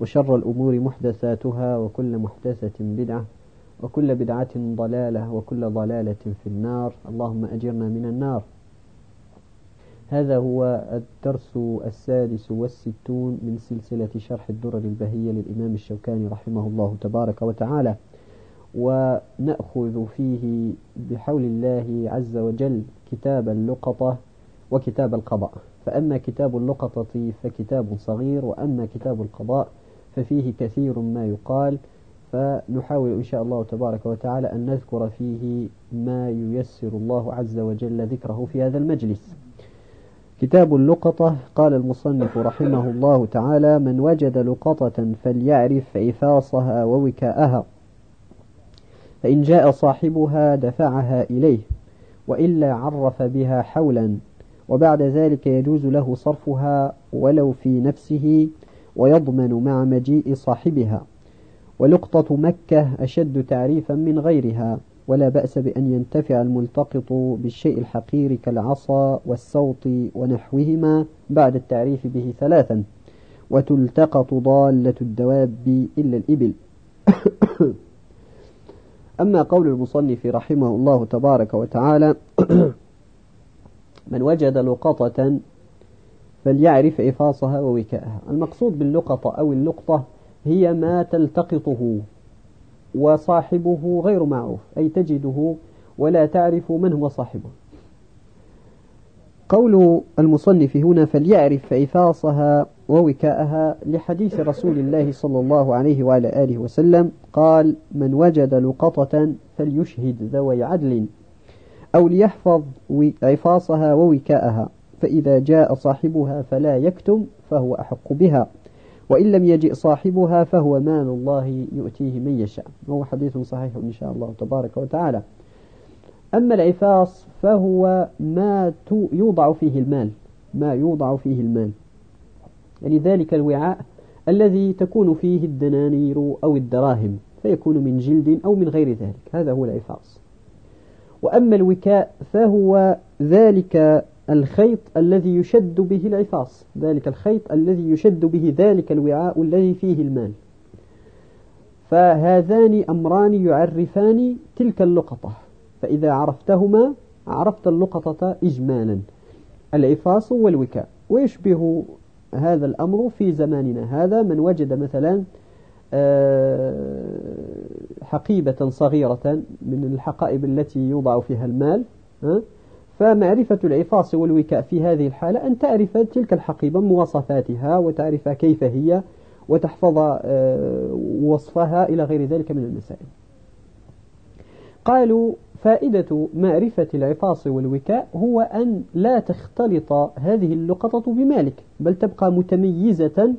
وشر الأمور محدثاتها وكل محدثة بدعة وكل بدعة ضلالة وكل ضلالة في النار. اللهم أجرنا من النار. هذا هو الدرس السادس والستون من سلسلة شرح الدرر البهية للإمام الشوكاني رحمه الله تبارك وتعالى. ونأخذ فيه بحول الله عز وجل كتاب اللقطة وكتاب القضاء. فأما كتاب اللقطة فكتاب صغير وأما كتاب القضاء ففيه كثير ما يقال فنحاول إن شاء الله تبارك وتعالى أن نذكر فيه ما ييسر الله عز وجل ذكره في هذا المجلس. كتاب اللقطة قال المصنف رحمه الله تعالى من وجد لقطة فليعرف عفاصها ووكاءها فإن جاء صاحبها دفعها إليه وإلا عرف بها حولا وبعد ذلك يجوز له صرفها ولو في نفسه ويضمن مع مجيء صاحبها. ولقطة مكة أشد تعريفا من غيرها ولا بأس بأن ينتفع الملتقط بالشيء الحقير كالعصا والسوط ونحوهما بعد التعريف به ثلاثا. وتلتقط ضالة الدواب إلا الإبل. أما قول المصنف رحمه الله تبارك وتعالى من وجد لقطة فليعرف عفاصها ووكاءها المقصود باللقطة أو اللقطة هي ما تلتقطه وصاحبه غير معروف أي تجده ولا تعرف من هو صاحبه. قول المصنف هنا فليعرف عفاصها ووكاءها لحديث رسول الله صلى الله عليه وعلى آله وسلم قال من وجد لقطة فليشهد ذوي عدل أو ليحفظ عفاصها ووكاءها فإذا جاء صاحبها فلا يكتم فهو أحق بها. وإن لم يجئ صاحبها فهو مال الله يؤتيه من يشاء. وهو حديث صحيح إن شاء الله تبارك وتعالى. أما العفاص فهو ما يوضع فيه المال. ما يوضع فيه المال. يعني ذلك الوعاء الذي تكون فيه الدنانير أو الدراهم فيكون من جلد أو من غير ذلك. هذا هو العفاص. وأما الوكاء فهو ذلك الخيط الذي يشد به العفاص ذلك الخيط الذي يشد به ذلك الوعاء الذي فيه المال. فهذان أمران يعرفان تلك اللقطة. فإذا عرفتهما عرفت اللقطة إجمالا. العفاص والوكاء. ويشبه هذا الأمر في زماننا. هذا من وجد مثلا آه، حقيبة صغيرة من الحقائب التي يوضع فيها المال فمعرفة العفاص والوكاء في هذه الحالة أن تعرف تلك الحقيبة مواصفاتها وتعرف كيف هي وتحفظ آه، وصفها إلى غير ذلك من المسائل. قالوا فائدة معرفة العفاص والوكاء هو أن لا تختلط هذه اللقطة بمالك بل تبقى متميزة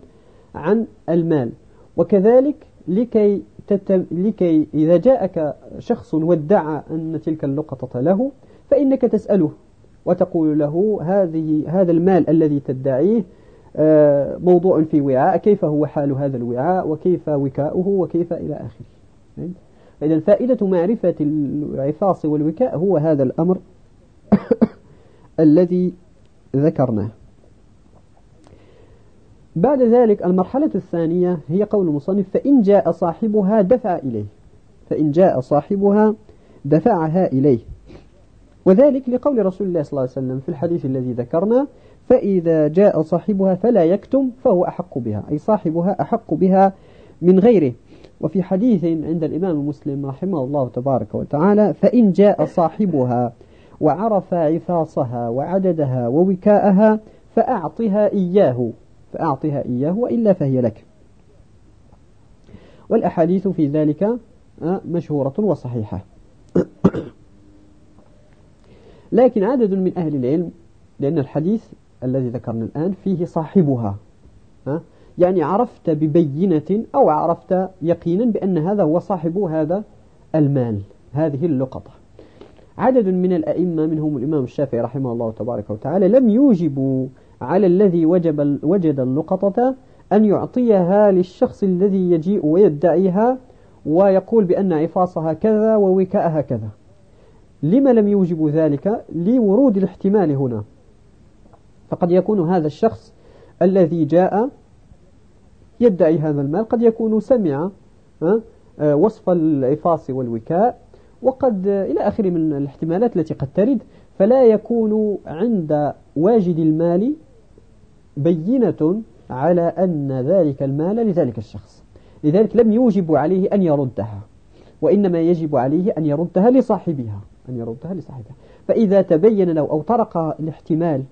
عن المال. وكذلك لكي, تتم لكي إذا جاءك شخص وادعى أن تلك اللقطة له فإنك تسأله وتقول له هذه هذا المال الذي تدعيه آه، موضوع في وعاء كيف هو حال هذا الوعاء وكيف وكاؤه وكيف إلى آخره. إذا فائدة معرفة العفاص والوكاء هو هذا الأمر الذي ذكرناه. بعد ذلك المرحلة الثانية هي قول المصنف فإن جاء صاحبها دفع إليه. فإن جاء صاحبها دفعها إليه. وذلك لقول رسول الله صلى الله عليه وسلم في الحديث الذي ذكرنا فإذا جاء صاحبها فلا يكتم فهو أحق بها أي صاحبها أحق بها من غيره. وفي حديث عند الإمام مسلم رحمه الله تبارك وتعالى فإن جاء صاحبها وعرف عفاصها وعددها ووكاءها فأعطها إياه فأعطها إياه وإلا فهي لك. والأحاديث في ذلك آه، مشهورة وصحيحة. لكن عدد من أهل العلم لأن الحديث الذي ذكرنا الآن فيه صاحبها يعني عرفت ببينة أو عرفت يقينا بأن هذا هو صاحب هذا المال هذه اللقطة. عدد من الأئمة منهم الإمام الشافعي رحمه الله تبارك وتعالى لم يوجبوا على الذي وجب وجد اللقطة أن يعطيها للشخص الذي يجيء ويدعيها ويقول بأن عفاصها كذا ووكاءها كذا. لما لم يوجبوا ذلك لورود الاحتمال هنا. فقد يكون هذا الشخص الذي جاء يدعي هذا المال قد يكون سمع آه، وصف العفاص والوكاء وقد إلى آخر من الاحتمالات التي قد ترد فلا يكون عند واجد المال بينة على أن ذلك المال لذلك الشخص. لذلك لم يوجب عليه أن يردها وإنما يجب عليه أن يردها لصاحبها. أن يردها لصاحبها. فإذا تبين له أو طرق الاحتمال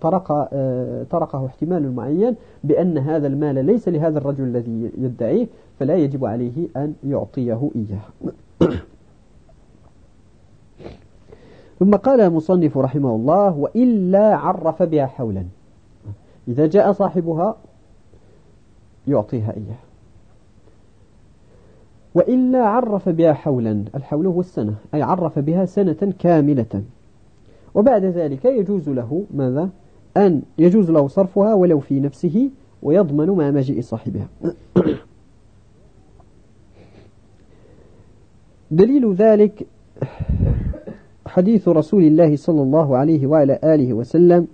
طرق آه، طرقه احتمال معين بأن هذا المال ليس لهذا الرجل الذي يدعيه فلا يجب عليه أن يعطيه إياه. ثم قال المصنف رحمه الله وإلا عرف بها حولا. إذا جاء صاحبها يعطيها إياه. وإلا عرف بها حولا الحول هو السنة أي عرف بها سنة كاملة. وبعد ذلك يجوز له ماذا؟ أن يجوز له صرفها ولو في نفسه ويضمن مع مجيء صاحبها. دليل ذلك حديث رسول الله صلى الله عليه وعلى آله وسلم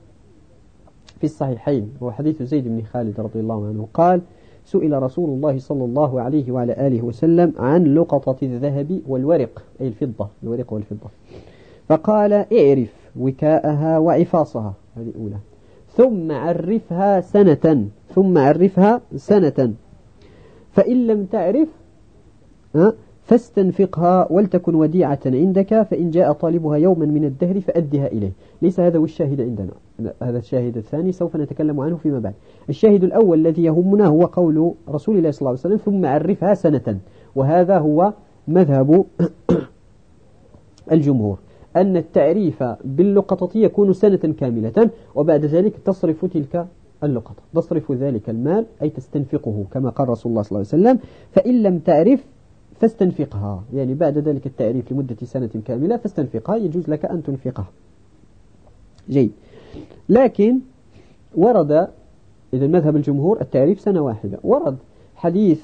في الصحيحين هو حديث زيد بن خالد رضي الله عنه. قال سئل رسول الله صلى الله عليه وعلى آله وسلم عن لقطة الذهب والورق أي الفضة الورق والفضة. فقال اعرف وكاءها وعفاصها هذه أولى ثم عرفها سنة ثم عرفها سنة. فإن لم تعرف فاستنفقها ولتكن وديعة عندك فإن جاء طالبها يوما من الدهر فأدها إليه. ليس هذا هو الشاهد عندنا. هذا الشاهد الثاني سوف نتكلم عنه فيما بعد. الشاهد الأول الذي يهمنا هو قول رسول الله صلى الله عليه وسلم ثم عرفها سنة. وهذا هو مذهب الجمهور. أن التعريف باللقطة يكون سنة كاملة وبعد ذلك تصرف تلك اللقطة. تصرف ذلك المال أي تستنفقه كما قال رسول الله صلى الله عليه وسلم. فإن لم تعرف فاستنفقها. يعني بعد ذلك التعريف لمدة سنة كاملة فاستنفقها يجوز لك أن تنفقها. جيد. لكن ورد إذا مذهب الجمهور التعريف سنة واحدة. ورد حديث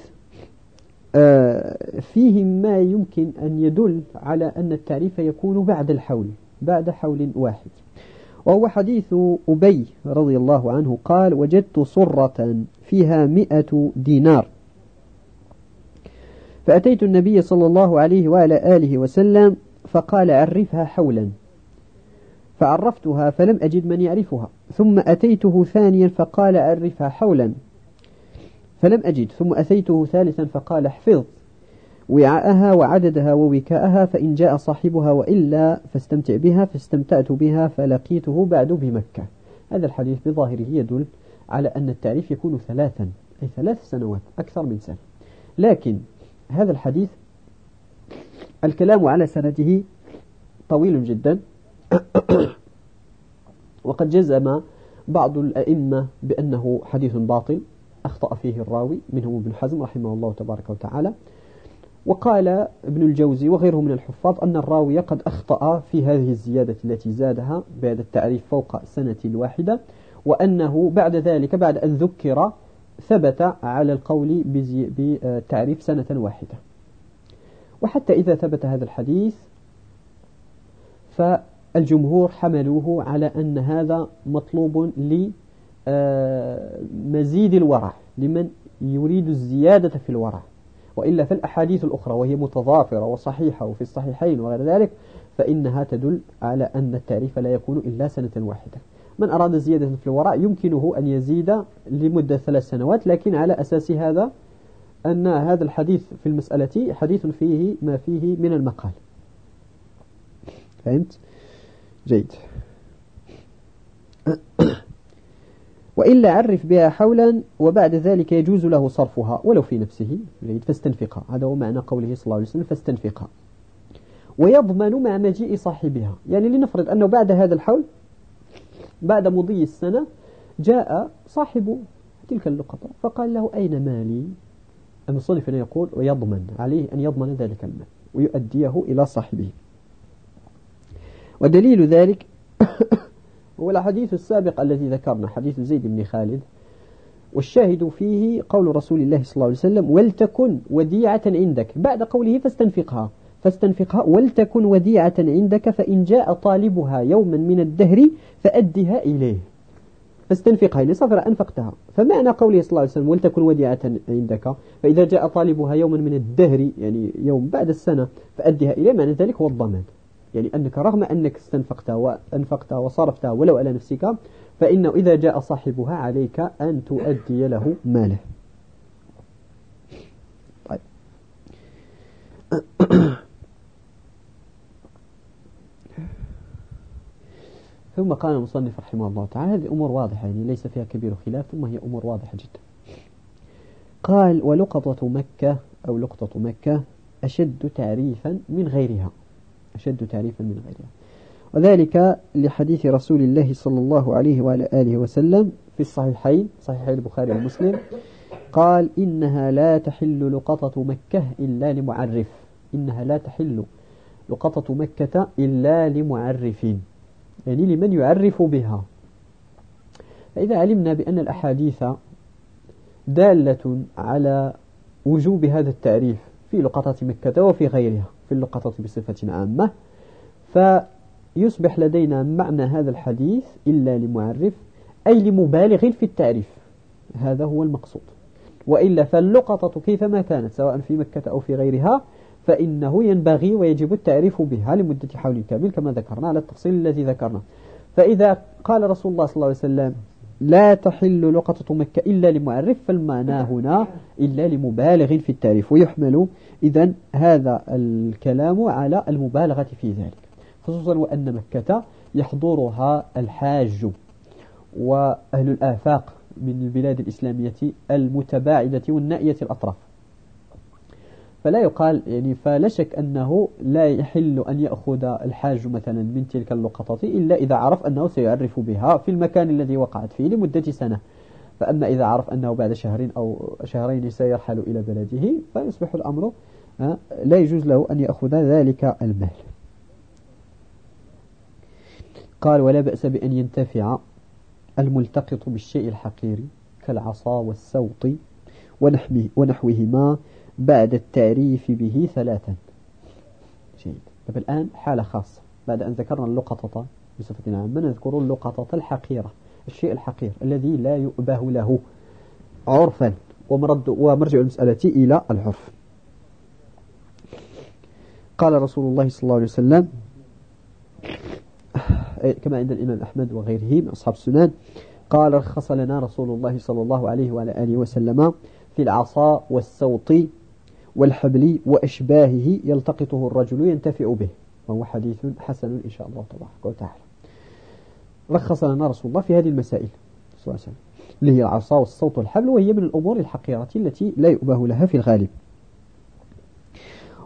آه، فيه ما يمكن أن يدل على أن التعريف يكون بعد الحول بعد حول واحد. وهو حديث أبي رضي الله عنه قال وجدت صرة فيها مئة دينار. فأتيت النبي صلى الله عليه وعلى آله وسلم فقال عرفها حولا. فعرفتها فلم أجد من يعرفها. ثم أتيته ثانيا فقال عرفها حولا. فلم أجد. ثم أتيته ثالثا فقال احفظ. وعاءها وعددها ووكاءها فإن جاء صاحبها وإلا فاستمتع بها فاستمتعت بها فلقيته بعد بمكة. هذا الحديث بظاهره يدل على أن التعريف يكون ثلاثا أي ثلاث سنوات أكثر من سنة. لكن هذا الحديث الكلام على سنده طويل جدا. وقد جزم بعض الأئمة بأنه حديث باطل أخطأ فيه الراوي منهم ابن حزم رحمه الله تبارك وتعالى. وقال ابن الجوزي وغيره من الحفاظ أن الراوي قد أخطأ في هذه الزيادة التي زادها بعد التعريف فوق سنة الواحدة وأنه بعد ذلك بعد أن ذكر ثبت على القول بتعريف سنة واحدة. وحتى إذا ثبت هذا الحديث فالجمهور حملوه على أن هذا مطلوب لمزيد الورع لمن يريد الزيادة في الورع. وإلا في الأحاديث الأخرى وهي متضافرة وصحيحة وفي الصحيحين وغير ذلك فإنها تدل على أن التعريف لا يكون إلا سنة واحدة. من أراد زيادة في الوراء يمكنه أن يزيد لمدة ثلاث سنوات لكن على أساس هذا أن هذا الحديث في المسألة حديث فيه ما فيه من المقال. فهمت؟ جيد. وإلا عرف بها حولا وبعد ذلك يجوز له صرفها ولو في نفسه. جيد. فاستنفقها هذا هو معنى قوله صلى الله عليه وسلم فاستنفقها ويضمن مع مجيء صاحبها. يعني لنفرض أنه بعد هذا الحول بعد مضي السنة جاء صاحب تلك اللقطة فقال له أين مالي؟ المصنف هنا يقول ويضمن عليه أن يضمن ذلك المال ويؤديه إلى صاحبه. ودليل ذلك هو الحديث السابق الذي ذكرنا حديث زيد بن خالد. والشاهد فيه قول رسول الله صلى الله عليه وسلم ولتكن وديعة عندك. بعد قوله فاستنفقها. فاستنفقها. ولتكن وديعة عندك فإن جاء طالبها يوما من الدهر فأدها إليه. فاستنفقها إليه صفر أنفقتها. فمعنى قوله صلى الله عليه وسلم ولتكن وديعة عندك. فإذا جاء طالبها يوما من الدهر يعني يوم بعد السنة فأدها إليه معنى ذلك هو الضمان. يعني أنك رغم أنك استنفقتها وأنفقتها وصرفتها ولو على نفسك فإنه إذا جاء صاحبها عليك أن تؤدي له ماله. ثم قال المصنف رحمه الله تعالى هذه أمور واضحة يعني ليس فيها كبير خلاف ثم هي أمور واضحة جدا. قال ولقطة مكة أو لقطة مكة أشد تعريفا من غيرها. أشد تعريفا من غيرها. وذلك لحديث رسول الله صلى الله عليه وعلى آله وسلم في الصحيحين صحيح البخاري ومسلم. قال إنها لا تحل لقطة مكة إلا لمعرف. إنها لا تحل لقطة مكة إلا لمعرف يعني لمن يعرف بها. فإذا علمنا بأن الأحاديث دالة على وجوب هذا التعريف في لقطة مكة وفي غيرها في اللقطة بصفة عامة فيصبح لدينا معنى هذا الحديث إلا لمعرف أي لمبالغ في التعريف. هذا هو المقصود. وإلا فاللقطة كيفما كانت سواء في مكة أو في غيرها فإنه ينبغي ويجب التعريف بها لمدة حول كامل كما ذكرنا على التفصيل الذي ذكرنا. فإذا قال رسول الله صلى الله عليه وسلم لا تحل لقطة مكة إلا لمعرف فالمعنى هنا إلا لمبالغ في التعريف. ويحمل إذا هذا الكلام على المبالغة في ذلك خصوصا وأن مكة يحضرها الحاج وأهل الآفاق من البلاد الإسلامية المتباعدة والنائية الأطراف. فلا يقال يعني فلا شك أنه لا يحل أن يأخذ الحاج مثلا من تلك اللقطة إلا إذا عرف أنه سيعرف بها في المكان الذي وقعت فيه لمدة سنة. فأما إذا عرف أنه بعد شهرين أو شهرين سيرحل إلى بلده فيصبح الأمر لا يجوز له أن يأخذ ذلك المال. قال ولا بأس بأن ينتفع الملتقط بالشيء الحقير كالعصا والسوط ونحوهما بعد التعريف به ثلاثا. جيد. طيب الآن حالة خاصة. بعد أن ذكرنا اللقطة بصفة عامة نذكر اللقطة الحقيرة. الشيء الحقير الذي لا يؤبه له عرفا. ومرد ومرجع المسألة إلى العرف. قال رسول الله صلى الله عليه وسلم كما عند الإمام أحمد وغيره من أصحاب السنان قال رخص لنا رسول الله صلى الله عليه وعلى آله وسلم في العصا والسوط والحبل وأشباهه يلتقطه الرجل ينتفع به. وهو حديث حسن إن شاء الله تبارك وتعالى. رخص لنا رسول الله في هذه المسائل. صلى الله عليه وسلم. اللي هي العصا والصوت والحبل وهي من الأمور الحقيرة التي لا يؤبه لها في الغالب.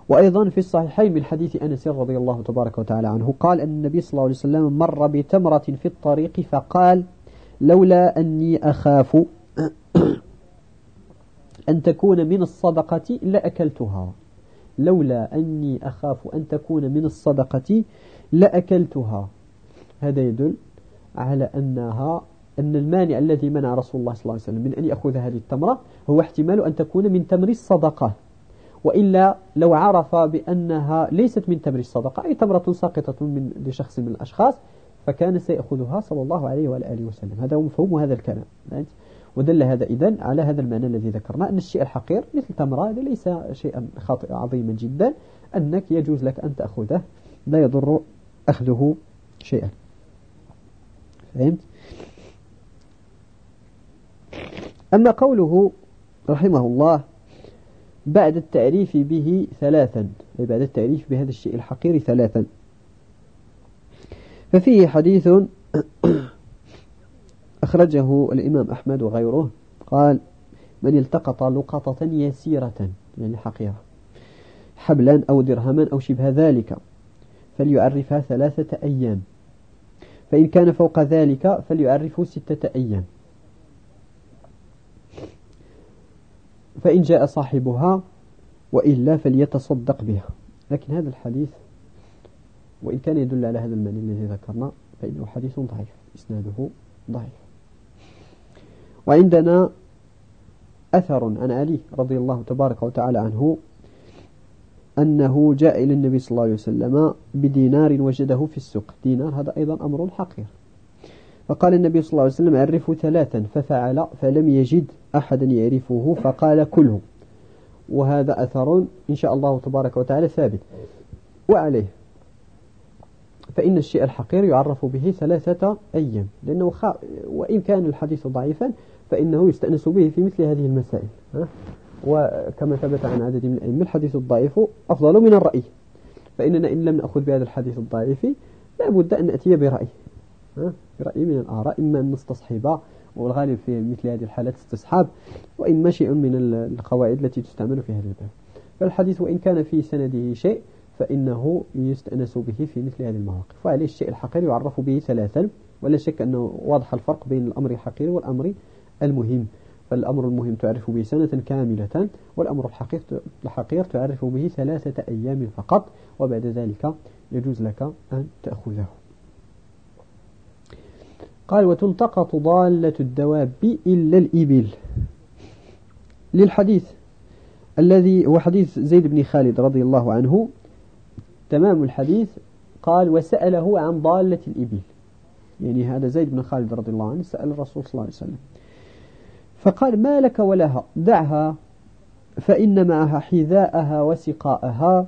وأيضا في الصحيحين من حديث أنس رضي الله تبارك وتعالى عنه قال أن النبي صلى الله عليه وسلم مر بتمرة في الطريق فقال لولا أني أخاف أن تكون من الصدقة لأكلتها لولا أني أخاف أن تكون من الصدقة لأكلتها هذا يدل على أنها أن المانع الذي منع رسول الله صلى الله عليه وسلم من أن يأخذ هذه التمرة هو احتمال أن تكون من تمر الصدقة. وإلا لو عرف بأنها ليست من تمر الصدقة أي تمرة ساقطة من لشخص من الأشخاص فكان سيأخذها صلى الله عليه وآله وسلم. هذا هو مفهوم هذا الكلام. ودل هذا إذن على هذا المعنى الذي ذكرنا أن الشيء الحقير مثل تمرة هذا ليس شيئا خاطئ عظيما جدا أنك يجوز لك أن تأخذه لا يضر أخذه شيئا. فهمت؟ أما قوله رحمه الله بعد التعريف به ثلاثا أي بعد التعريف بهذا الشيء الحقير ثلاثا. ففيه حديث أخرجه الإمام أحمد وغيره. قال من التقط لقطة يسيرة يعني حقيرة حبلا أو درهما أو شبه ذلك فليعرفها ثلاثة أيام. فإن كان فوق ذلك فليعرفه ستة أيام. فإن جاء صاحبها وإلا فليتصدق بها. لكن هذا الحديث وإن كان يدل على هذا المعنى الذي ذكرنا فإنه حديث ضعيف إسناده ضعيف. وعندنا أثر عن علي رضي الله تبارك وتعالى عنه أنه جاء إلى النبي صلى الله عليه وسلم بدينار وجده في السوق. دينار هذا أيضا أمر حقير. فقال النبي صلى الله عليه وسلم عرفه ثلاثا. ففعل فلم يجد أحدا يعرفه فقال كله. وهذا أثر إن شاء الله تبارك وتعالى ثابت. وعليه. فإن الشيء الحقير يعرف به ثلاثة أيام لأنه خ... وإن كان الحديث ضعيفا فإنه يستأنس به في مثل هذه المسائل وكما ثبت عن عدد من الأئمة الحديث الضعيف أفضل من الرأي. فإننا إن لم نأخذ بهذا الحديث الضعيف لا بد أن نأتي برأي برأي من الآراء إما أن نستصحب والغالب في مثل هذه الحالات استصحاب وإما شيء من القواعد التي تستعمل في هذا الباب. فالحديث وإن كان في سنده شيء فإنه يستأنس به في مثل هذه المواقف. وعليه الشيء الحقير يعرف به ثلاثا ولا شك أنه واضح الفرق بين الأمر الحقير والأمر المهم فالأمر المهم تعرف به سنة كاملة والأمر الحقير الحقير تعرف به ثلاثة أيام فقط وبعد ذلك يجوز لك أن تأخذه. قال وتلتقط ضالة الدواب إلا الإبل. للحديث الذي هو حديث زيد بن خالد رضي الله عنه تمام الحديث قال وسأله عن ضالة الإبل. يعني هذا زيد بن خالد رضي الله عنه سأل الرسول صلى الله عليه وسلم. فقال ما لك ولها؟ دعها فإن معها حذاءها وسقاءها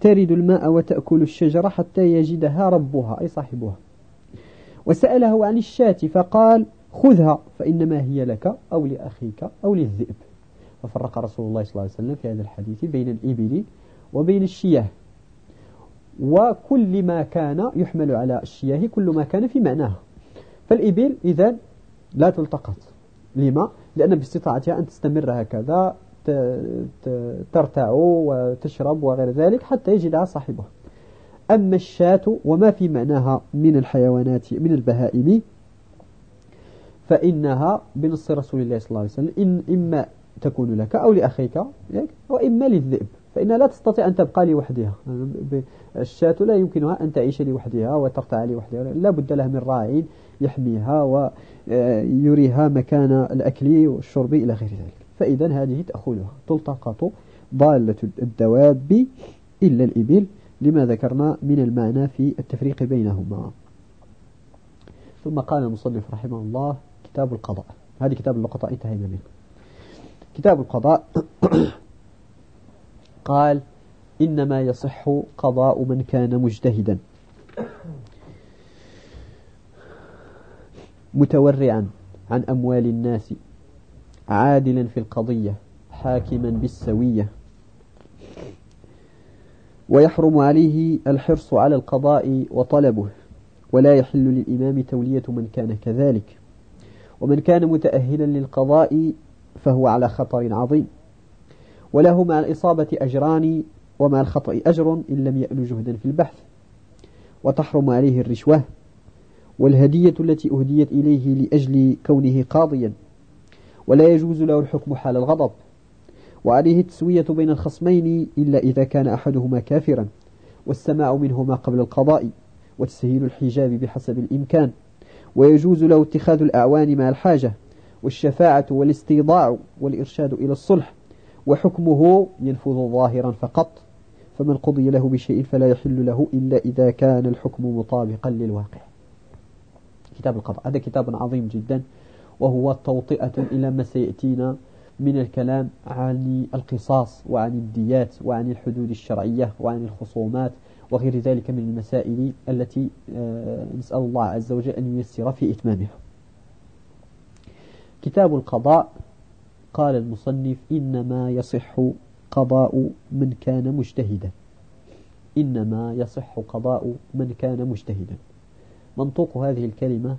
ترد الماء وتأكل الشجرة حتى يجدها ربها أي صاحبها. وسأله عن الشاة فقال خذها فإنما هي لك أو لأخيك أو للذئب. ففرق رسول الله صلى الله عليه وسلم في هذا الحديث بين الإبل وبين الشياه. وكل ما كان يحمل على الشياه كل ما كان في معناه. فالإبل إذا لا تلتقط. لما؟ لأن باستطاعتها أن تستمر هكذا ترتع وتشرب وغير ذلك حتى يجدها صاحبها. أما الشاة وما في معناها من الحيوانات من البهائم فإنها بنص رسول الله صلى الله عليه وسلم إن إما تكون لك أو لأخيك وإما للذئب. فإنها لا تستطيع أن تبقى لوحدها. الشاة لا يمكنها أن تعيش لوحدها وترتع لوحدها. لا بد لها من راع يحميها ويريها مكان الأكل والشرب إلى غير ذلك. فإذا هذه تأخذها. تلتقط ضالة الدواب إلا الإبل لما ذكرنا من المعنى في التفريق بينهما. ثم قال المصنف رحمه الله كتاب القضاء. هذه كتاب اللقطاء انتهينا منه. كتاب القضاء قال إنما يصح قضاء من كان مجتهدا. متورعا عن أموال الناس عادلا في القضية حاكما بالسوية. ويحرم عليه الحرص على القضاء وطلبه ولا يحل للإمام تولية من كان كذلك. ومن كان متأهلا للقضاء فهو على خطر عظيم. وله مع الإصابة أجران ومع الخطأ أجر إن لم يأل جهدا في البحث. وتحرم عليه الرشوة والهدية التي أهديت إليه لأجل كونه قاضيا. ولا يجوز له الحكم حال الغضب. وعليه التسوية بين الخصمين إلا إذا كان أحدهما كافرا. والسماع منهما قبل القضاء. وتسهيل الحجاب بحسب الإمكان. ويجوز له اتخاذ الأعوان مع الحاجة. والشفاعة والاستيضاع والإرشاد إلى الصلح. وحكمه ينفذ ظاهرا فقط فمن قضي له بشيء فلا يحل له إلا إذا كان الحكم مطابقا للواقع. كتاب القضاء. هذا كتاب عظيم جدا وهو توطئة إلى ما سيأتينا من الكلام عن القصاص وعن الديات وعن الحدود الشرعية وعن الخصومات وغير ذلك من المسائل التي آه، نسأل الله عز وجل أن ييسر في إتمامها. كتاب القضاء قال المصنف إنما يصح قضاء من كان مجتهدا. إنما يصح قضاء من كان مجتهدا. منطوق هذه الكلمة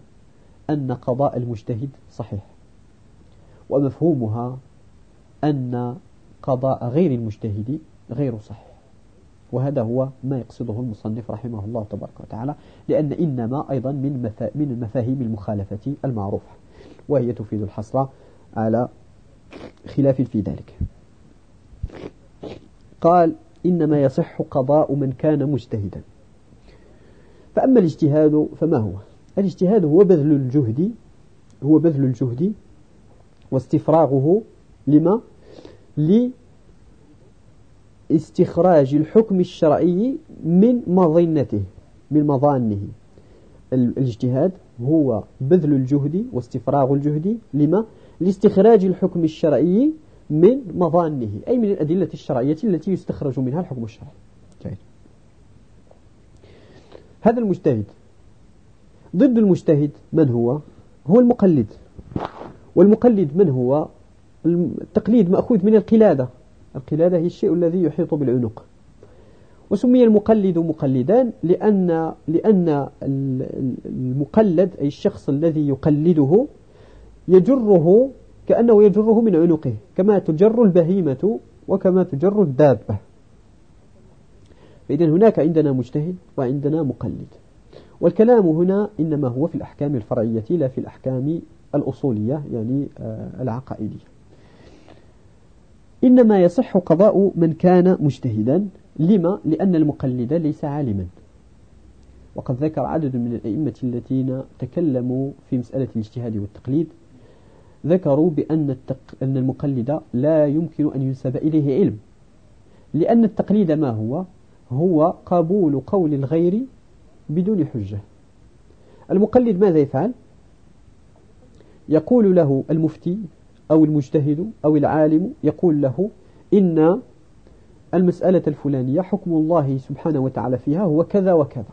أن قضاء المجتهد صحيح ومفهومها أن قضاء غير المجتهد غير صحيح. وهذا هو ما يقصده المصنف رحمه الله تبارك وتعالى لأن إنما أيضا من من المفاهيم المخالفة المعروفة وهي تفيد الحصر على خلاف في ذلك. قال إنما يصح قضاء من كان مجتهدا. فأما الاجتهاد فما هو؟ الاجتهاد هو بذل الجهد هو بذل الجهد واستفراغه لما؟ لاستخراج الحكم الشرعي من مظنته من مظانه. الاجتهاد هو بذل الجهد واستفراغ الجهد لما؟ لاستخراج الحكم الشرعي من مظانه أي من الأدلة الشرعية التي يستخرج منها الحكم الشرعي. جيد. هذا المجتهد. ضد المجتهد من هو؟ هو المقلد. والمقلد من هو؟ التقليد مأخوذ من القلادة. القلادة هي الشيء الذي يحيط بالعنق. وسمي المقلد مقلدان لأن لأن المقلد أي الشخص الذي يقلده يجره كأنه يجره من عنقه كما تجر البهيمة وكما تجر الدابة. فإذا هناك عندنا مجتهد وعندنا مقلد. والكلام هنا إنما هو في الأحكام الفرعية لا في الأحكام الأصولية يعني آه، العقائدية. إنما يصح قضاء من كان مجتهدا. لما؟ لأن المقلد ليس عالما. وقد ذكر عدد من الأئمة الذين تكلموا في مسألة الاجتهاد والتقليد. ذكروا بأن التق... أن المقلد لا يمكن أن ينسب إليه علم. لأن التقليد ما هو؟ هو قبول قول الغير بدون حجة. المقلد ماذا يفعل؟ يقول له المفتي أو المجتهد أو العالم يقول له إن المسألة الفلانية حكم الله سبحانه وتعالى فيها هو كذا وكذا.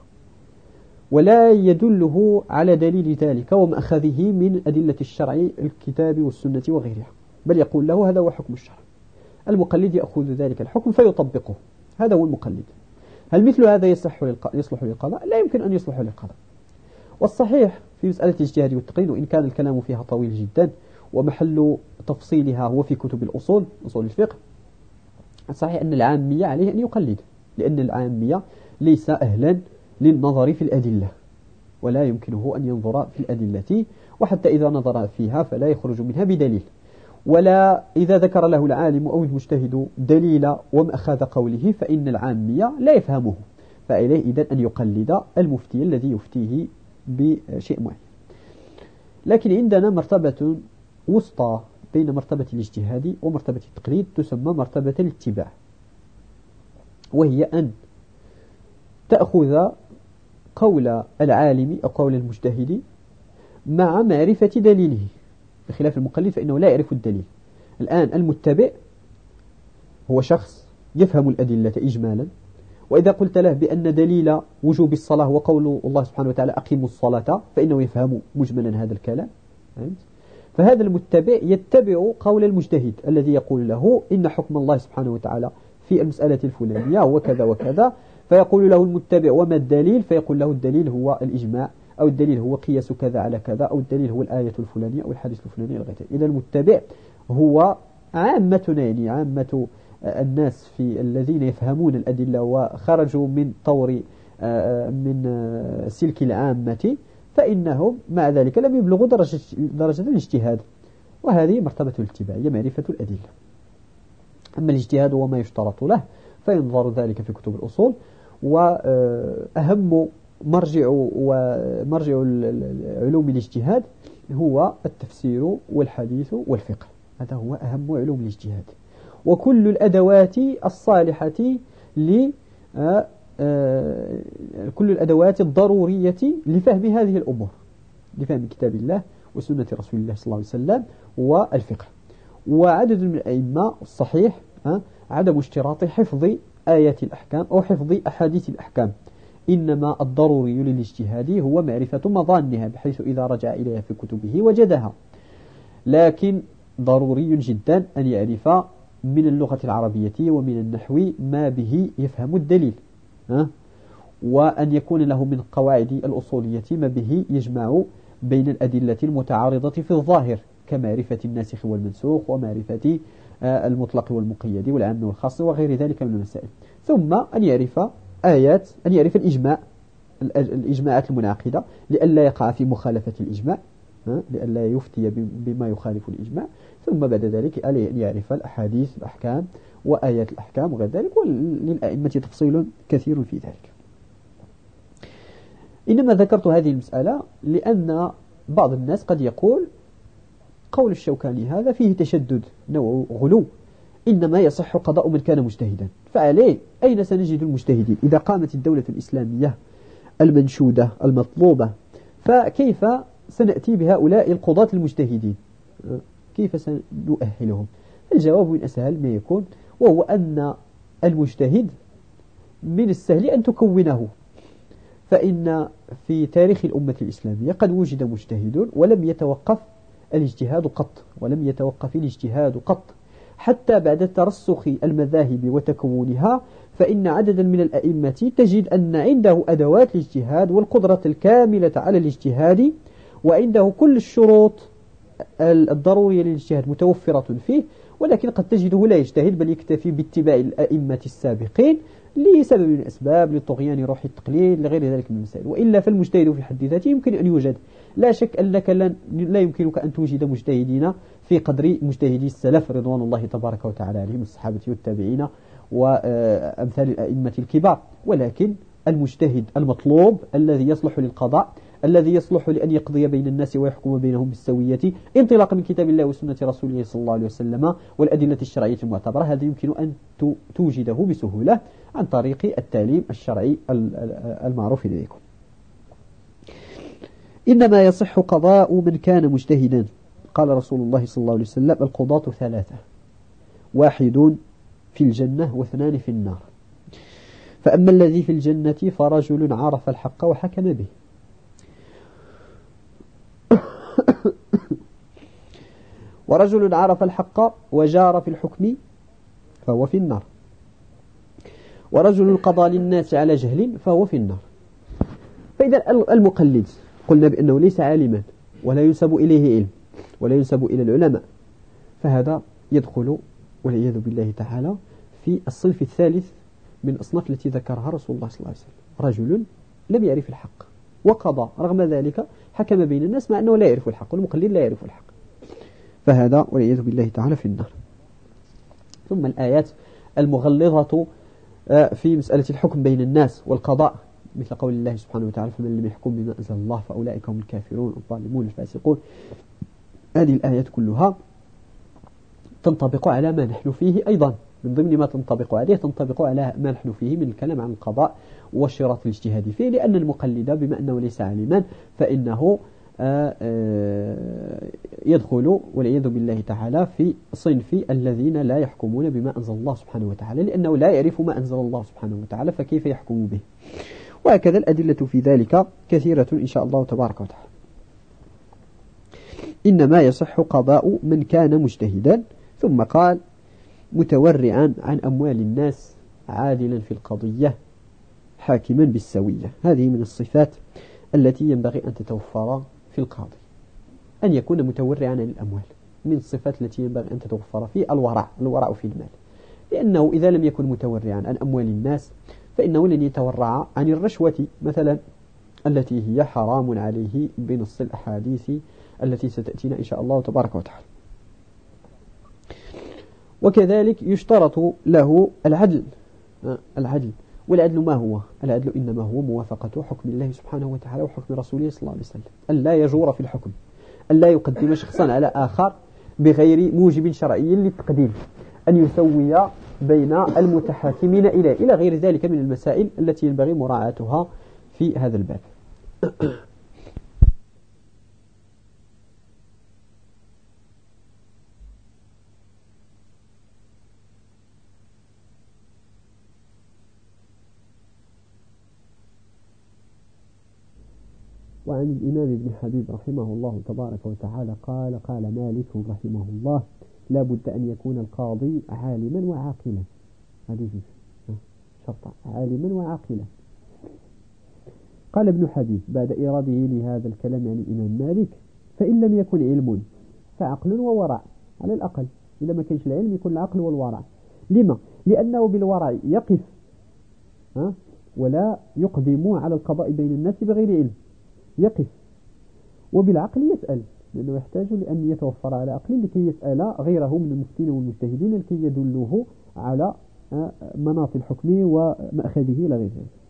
ولا يدله على دليل ذلك ومأخذه من أدلة الشرع الكتاب والسنة وغيرها. بل يقول له هذا هو حكم الشرع. المقلد يأخذ ذلك الحكم فيطبقه. هذا هو المقلد. هل مثل هذا يصح يصلح للقضاء؟ لا يمكن أن يصلح للقضاء. والصحيح في مسألة الاجتهاد والتقليد وإن كان الكلام فيها طويل جدا ومحل تفصيلها هو في كتب الأصول أصول الفقه. صحيح أن العامية عليه أن يقلد لأن العامية ليس أهلا للنظر في الأدلة ولا يمكنه أن ينظر في الأدلة وحتى إذا نظر فيها فلا يخرج منها بدليل. ولا إذا ذكر له العالم أو المجتهد دليل ومأخذ قوله فإن العامية لا يفهمه. فإليه إذن أن يقلد المفتي الذي يفتيه بشيء معين. لكن عندنا مرتبة وسطى بين مرتبة الاجتهاد ومرتبة التقليد تسمى مرتبة الاتباع وهي أن تأخذ قول العالم أو قول المجتهد مع معرفة دليله. بخلاف المقلد فإنه لا يعرف الدليل. الآن المتبع هو شخص يفهم الأدلة إجمالا وإذا قلت له بأن دليل وجوب الصلاة وقول الله سبحانه وتعالى أقيموا الصلاة فإنه يفهم مجملا هذا الكلام. فهذا المتبع يتبع قول المجتهد الذي يقول له إن حكم الله سبحانه وتعالى في المسألة الفلانية هو كذا وكذا. فيقول له المتبع وما الدليل؟ فيقول له الدليل هو الإجماع أو الدليل هو قياس كذا على كذا أو الدليل هو الآية الفلانية أو الحديث الفلاني إلى إذا المتبع هو عامتنا يعني عامة الناس في الذين يفهمون الأدلة وخرجوا من طور آه، من آه، سلك العامة فإنهم مع ذلك لم يبلغوا درجة, درجة الاجتهاد. وهذه مرتبة الاتباع هي معرفة الأدلة. أما الاجتهاد وما يشترط له فينظر ذلك في كتب الأصول. وأهم مرجع ومرجع علوم الاجتهاد هو التفسير والحديث والفقه. هذا هو أهم علوم الاجتهاد. وكل الأدوات الصالحة ل آه، آه، كل الأدوات الضرورية لفهم هذه الأمور لفهم كتاب الله وسنة رسول الله صلى الله عليه وسلم والفقه. وعدد من الأئمة الصحيح عدم اشتراط حفظ آيات الأحكام أو حفظ أحاديث الأحكام. إنما الضروري للاجتهاد هو معرفة مظانها بحيث إذا رجع إليها في كتبه وجدها. لكن ضروري جدا أن يعرف من اللغة العربية ومن النحو ما به يفهم الدليل وأن يكون له من القواعد الأصولية ما به يجمع بين الأدلة المتعارضة في الظاهر. كمعرفة الناسخ والمنسوخ ومعرفة آه، المطلق والمقيد والعام والخاص وغير ذلك من المسائل. ثم أن يعرف آيات أن يعرف الإجماع الإجماعات المنعقدة لئلا يقع في مخالفة الإجماع لئلا يفتي بما يخالف الإجماع. ثم بعد ذلك عليه أن يعرف الأحاديث الأحكام وآيات الأحكام وغير ذلك وللأئمة تفصيل كثير في ذلك. إنما ذكرت هذه المسألة لأن بعض الناس قد يقول قول الشوكاني هذا فيه تشدد نوع غلو. إنما يصح قضاء من كان مجتهدا. فعليه؟ أين سنجد المجتهدين؟ إذا قامت الدولة الإسلامية المنشودة المطلوبة فكيف سنأتي بهؤلاء القضاة المجتهدين؟ كيف سنؤهلهم؟ الجواب من أسهل ما يكون وهو أن المجتهد من السهل أن تكونه. فإن في تاريخ الأمة الإسلامية قد وجد مجتهدون ولم يتوقف الاجتهاد قط ولم يتوقف الاجتهاد قط. حتى بعد ترسخ المذاهب وتكونها فإن عددا من الأئمة تجد أن عنده أدوات الاجتهاد والقدرة الكاملة على الاجتهاد وعنده كل الشروط الضرورية للاجتهاد متوفرة فيه ولكن قد تجده لا يجتهد بل يكتفي باتباع الأئمة السابقين لسبب من الأسباب لطغيان روح التقليد لغير ذلك من المسائل. وإلا فالمجتهد في حد ذاته يمكن أن يوجد لا شك أنك لا يمكنك أن توجد مجتهدين في قدر مجتهدي السلف رضوان الله تبارك وتعالى عليهم الصحابة والتابعين وأمثال الأئمة الكبار. ولكن المجتهد المطلوب الذي يصلح للقضاء الذي يصلح لأن يقضي بين الناس ويحكم بينهم بالسوية انطلاقا من كتاب الله وسنة رسوله صلى الله عليه وسلم والأدلة الشرعية المعتبرة هذا يمكن أن توجده بسهولة عن طريق التعليم الشرعي المعروف لديكم إنما يصح قضاء من كان مجتهدا. قال رسول الله صلى الله عليه وسلم القضاة ثلاثة. واحد في الجنة واثنان في النار. فأما الذي في الجنة فرجل عرف الحق وحكم به. ورجل عرف الحق وجار في الحكم فهو في النار. ورجل قضى للناس على جهل فهو في النار. فإذا المقلد قلنا بأنه ليس عالما ولا ينسب إليه علم ولا ينسب إلى العلماء فهذا يدخل والعياذ بالله تعالى في الصنف الثالث من أصناف التي ذكرها رسول الله صلى الله عليه وسلم. رجل لم يعرف الحق وقضى رغم ذلك حكم بين الناس مع أنه لا يعرف الحق والمقلد لا يعرف الحق. فهذا والعياذ بالله تعالى في النار. ثم الآيات المغلظة آه، في مسألة الحكم بين الناس والقضاء. مثل قول الله سبحانه وتعالى فمن لم يحكم بما أنزل الله فأولئك هم الكافرون الظالمون الفاسقون. هذه الآيات كلها تنطبق على ما نحن فيه أيضا. من ضمن ما تنطبق عليه تنطبق على ما نحن فيه من الكلام عن القضاء وشراط الاجتهاد فيه لأن المقلد بما أنه ليس عالما فإنه آه، آه، يدخل والعياذ بالله تعالى في صنف الذين لا يحكمون بما أنزل الله سبحانه وتعالى لأنه لا يعرف ما أنزل الله سبحانه وتعالى فكيف يحكم به؟ وهكذا الأدلة في ذلك كثيرة إن شاء الله تبارك وتعالى. إنما يصح قضاء من كان مجتهدا ثم قال متورعا عن أموال الناس عادلا في القضية حاكما بالسوية. هذه من الصفات التي ينبغي أن تتوفر في القاضي. أن يكون متورعا عن الأموال من الصفات التي ينبغي أن تتوفر في الورع الورع في المال. لأنه إذا لم يكن متورعا عن أموال الناس فإنه لن يتورع عن الرشوة مثلا التي هي حرام عليه بنص الأحاديث التي ستأتينا إن شاء الله تبارك وتعالى. وكذلك يشترط له العدل. العدل. والعدل ما هو؟ العدل إنما هو موافقة حكم الله سبحانه وتعالى وحكم رسوله صلى الله عليه وسلم. أن لا يجور في الحكم. أن لا يقدم شخصا على آخر بغير موجب شرعي للتقديم. أن يسوي بين المتحاكمين إلى إلى غير ذلك من المسائل التي ينبغي مراعاتها في هذا الباب. وعن الإمام ابن حبيب رحمه الله تبارك وتعالى قال قال مالك رحمه الله لا بد أن يكون القاضي عالما وعاقلا. هذه شرط عالما وعاقلا. قال ابن حبيب بعد إراده لهذا الكلام عن الإمام مالك فإن لم يكن علم فعقل وورع على الأقل. إذا ما كانش العلم يكون العقل والورع لما؟ لأنه بالورع يقف ها؟ ولا يقدم على القضاء بين الناس بغير علم. يقف. وبالعقل يسأل. لأنه يحتاج لأن يتوفر على عقل لكي يسأل غيره من المفتين والمجتهدين لكي يدلوه على آه، مناط الحكم ومأخذه إلى غير ذلك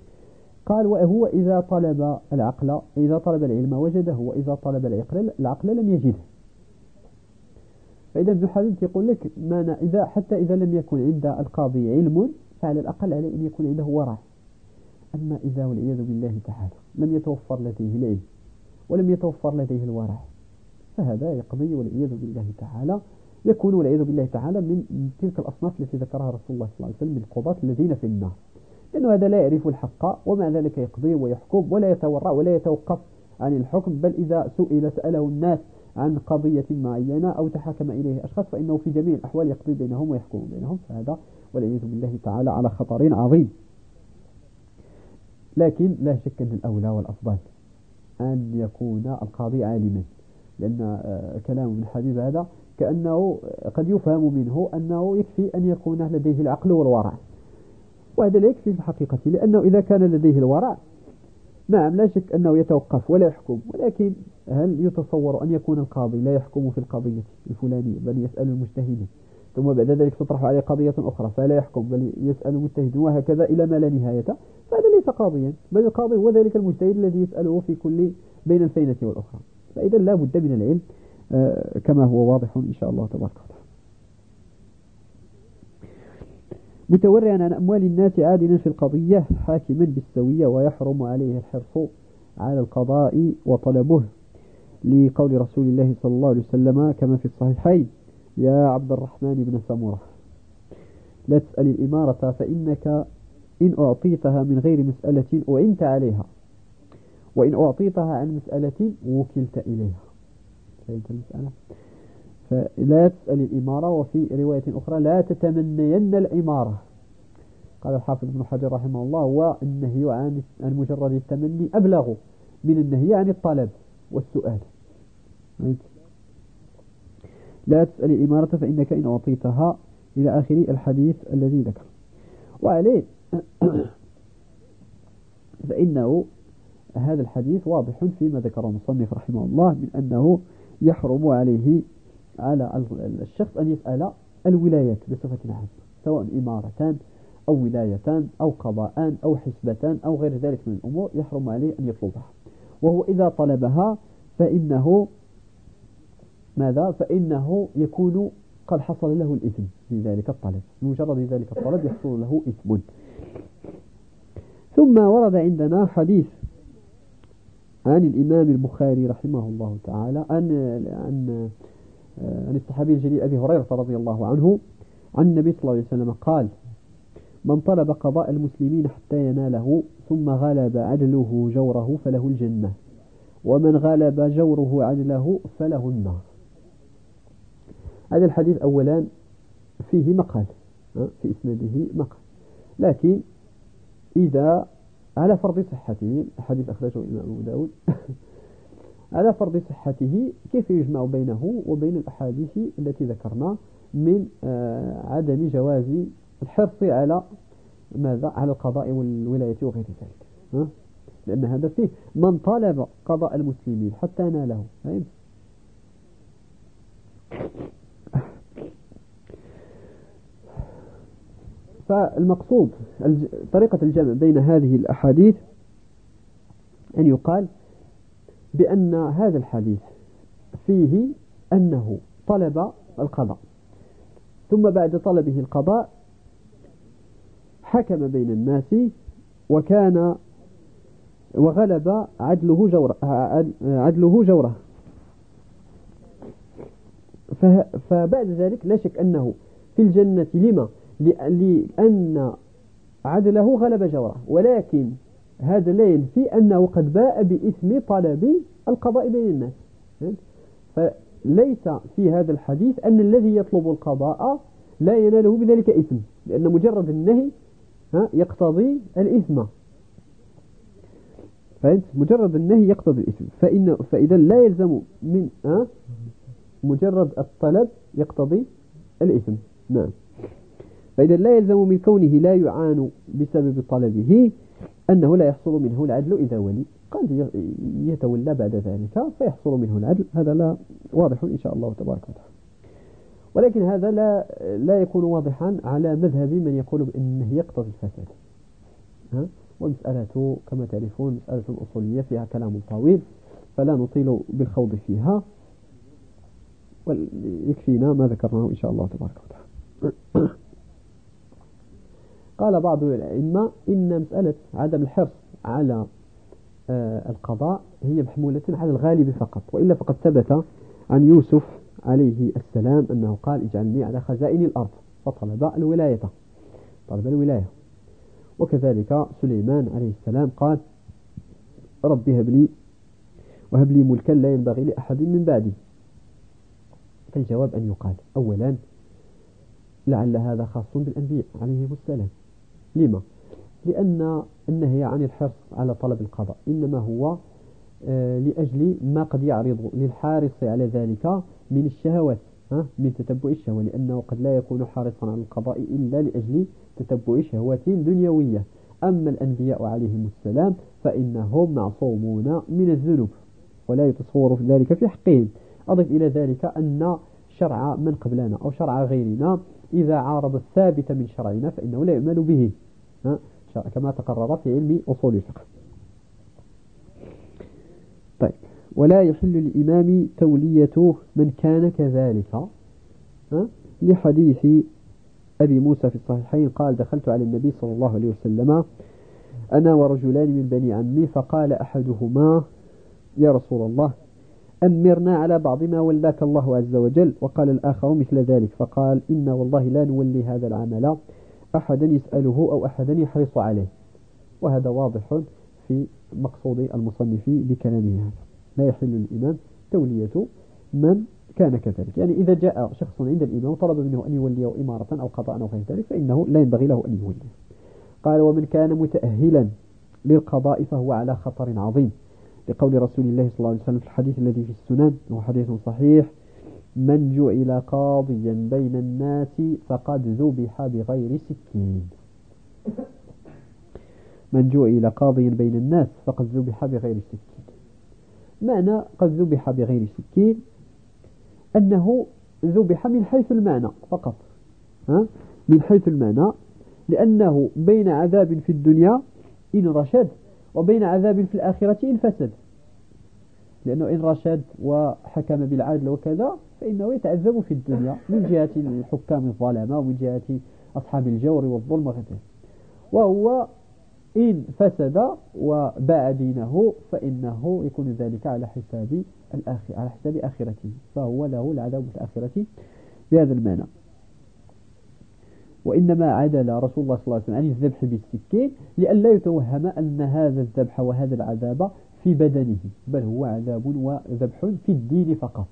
قال وهو إذا طلب العقل إذا طلب العلم وجده وإذا طلب العقل العقل لم يجده. فإذا ابن حبيب يقول لك ما إذا حتى إذا لم يكن عند القاضي علم فعلى الأقل عليه أن يكون عنده ورع أما إذا والعياذ بالله تعالى لم يتوفر لديه العلم ولم يتوفر لديه الورع فهذا يقضي والعياذ بالله تعالى يكون والعياذ بالله تعالى من تلك الأصناف التي ذكرها رسول الله صلى الله عليه وسلم من القضاة الذين في النار. لأنه هذا لا يعرف الحق ومع ذلك يقضي ويحكم ولا يتورع ولا يتوقف عن الحكم. بل إذا سئل سأله الناس عن قضية معينة أو تحاكم إليه أشخاص فإنه في جميع الأحوال يقضي بينهم ويحكم بينهم. فهذا والعياذ بالله تعالى على خطر عظيم. لكن لا شك أن الأولى والأفضل أن يكون القاضي عالما. لأن آه، كلام ابن حبيب هذا كأنه قد يفهم منه أنه يكفي أن يكون لديه العقل والورع وهذا لا يكفي في الحقيقة لأنه إذا كان لديه الورع نعم لا شك أنه يتوقف ولا يحكم ولكن هل يتصور أن يكون القاضي؟ لا يحكم في القضية الفلانية بل يسأل المجتهدين. ثم بعد ذلك تطرح عليه قضية أخرى فلا يحكم بل يسأل المجتهد وهكذا إلى ما لا نهاية. فهذا ليس قاضيا بل القاضي هو ذلك المجتهد الذي يسأله في كل بين الفينة والأخرى. فإذا لا بد من العلم آه، كما هو واضح إن شاء الله تبارك وتعالى. متورعا عن أموال الناس عادلا في القضية حاكما بالسوية ويحرم عليه الحرص على القضاء وطلبه. لقول رسول الله صلى الله عليه وسلم كما في الصحيحين يا عبد الرحمن بن سمرة لا تسأل الإمارة فإنك إن أعطيتها من غير مسألة أعنت عليها. وإن أعطيتها عن مسألة وكلت إليها. فهمت المسألة؟ فلا تسأل الإمارة وفي رواية أخرى لا تتمنين الإمارة قال الحافظ ابن حجر رحمه الله والنهي عن مجرد التمني أبلغ من النهي عن الطلب والسؤال. لا تسأل الإمارة فإنك إن أعطيتها إلى آخر الحديث الذي ذكر. وعليه فإنه هذا الحديث واضح فيما ذكره المصنف رحمه الله من أنه يحرم عليه على الشخص أن يسأل الولايات بصفة عامة سواء إمارتان أو ولايتان أو قضاءان أو حسبتان أو غير ذلك من الأمور يحرم عليه أن يطلبها. وهو إذا طلبها فإنه ماذا؟ فإنه يكون قد حصل له الإثم في ذلك الطلب. بمجرد ذلك الطلب يحصل له إثم. ثم ورد عندنا حديث عن الإمام البخاري رحمه الله تعالى عن عن عن الصحابي الجليل أبي هريرة رضي الله عنه عن النبي صلى الله عليه وسلم قال من طلب قضاء المسلمين حتى يناله ثم غلب عدله جوره فله الجنة ومن غلب جوره عدله فله النار. هذا الحديث أولا فيه مقال في إسناده مقال لكن إذا على فرض صحته الحديث أخرجه الإمام أبو داود. على فرض صحته كيف يجمع بينه وبين الأحاديث التي ذكرنا من آه، عدم جواز الحرص على ماذا؟ على القضاء والولاية وغير ذلك. لأن هذا فيه من طلب قضاء المسلمين حتى ناله. فهمت؟ فالمقصود طريقة الجمع بين هذه الأحاديث أن يقال بأن هذا الحديث فيه أنه طلب القضاء. ثم بعد طلبه القضاء حكم بين الناس وكان وغلب عدله جورة عدله جورة. فبعد ذلك لا شك أنه في الجنة لما لأن عدله غلب جوره ولكن هذا لا ينفي أنه قد باء بإثم طلب القضاء بين الناس. فليس في هذا الحديث أن الذي يطلب القضاء لا يناله بذلك إثم لأن مجرد النهي يقتضي الإثم. فهمت؟ مجرد النهي يقتضي الإثم. فإن فإذا لا يلزم من مجرد الطلب يقتضي الإثم. نعم. فإذا لا يلزم من كونه لا يعان بسبب طلبه أنه لا يحصل منه العدل إذا ولي قد يتولى بعد ذلك فيحصل منه العدل. هذا لا واضح إن شاء الله تبارك وتعالى. ولكن هذا لا لا يكون واضحا على مذهب من يقول بأنه يقتضي الفساد. ها؟ والمسألة كما تعرفون مسألة أصولية فيها كلام طويل فلا نطيل بالخوض فيها. ويكفينا ما ذكرناه إن شاء الله تبارك وتعالى. قال بعض الأئمة إن مسألة عدم الحرص على آه، القضاء هي محمولة على الغالب فقط وإلا فقد ثبت عن يوسف عليه السلام أنه قال اجعلني على خزائن الأرض فطلب الولاية طلب الولاية. وكذلك سليمان عليه السلام قال رب هب لي وهب لي ملكا لا ينبغي لأحد من بعدي. فالجواب أن يقال أولا لعل هذا خاص بالأنبياء عليهم السلام. لما؟ لأن النهي عن الحرص على طلب القضاء إنما هو آه، لأجل ما قد يعرض للحارس على ذلك من الشهوات من تتبع الشهوة لأنه قد لا يكون حارصا على القضاء إلا لأجل تتبع شهوات دنيوية. أما الأنبياء عليهم السلام فإنهم معصومون من الذنوب ولا يتصور ذلك في حقهم. أضف إلى ذلك أن شرع من قبلنا أو شرع غيرنا إذا عارض الثابت من شرعنا فإنه لا يؤمن به. كما تقرر في علم أصول الفقه. طيب. ولا يحل للإمام تولية من كان كذلك. لحديث أبي موسى في الصحيحين قال دخلت على النبي صلى الله عليه وسلم أنا ورجلان من بني عمي فقال أحدهما يا رسول الله أمرنا على بعض ما ولاك الله عز وجل. وقال الآخر مثل ذلك فقال إن والله لا نولي هذا العمل أحدا يسأله أو أحدا يحرص عليه. وهذا واضح في مقصود المصنف بكلامه هذا. لا يحل للإمام تولية من كان كذلك. يعني إذا جاء شخص عند الإمام وطلب منه أن يوليه إمارة أو قضاء أو غير ذلك فإنه لا ينبغي له أن يوليه. قال ومن كان متأهلا للقضاء فهو على خطر عظيم. لقول رسول الله صلى الله عليه وسلم في الحديث الذي في السنن وهو حديث صحيح من جعل قاضيا بين الناس فقد ذبح بغير سكين من جعل قاضيا بين الناس فقد ذبح بغير سكين معنى قد ذبح بغير سكين أنه ذبح من حيث المعنى فقط ها؟ من حيث المعنى لأنه بين عذاب في الدنيا إن رشد وبين عذاب في الآخرة إن فسد. لأنه إن رشد وحكم بالعدل وكذا فإنه يتعذب في الدنيا من جهة الحكام الظلمة ومن جهة أصحاب الجور والظلم وغيره وهو إن فسد وباع دينه فإنه يكون ذلك على حساب الآخر على حساب آخرته. فهو له العذاب في الآخرة بهذا المعنى. وإنما عدل رسول الله صلى الله عليه وسلم عن الذبح بالسكين لئلا يتوهم أن هذا الذبح وهذا العذاب في بدنه بل هو عذاب وذبح في الدين فقط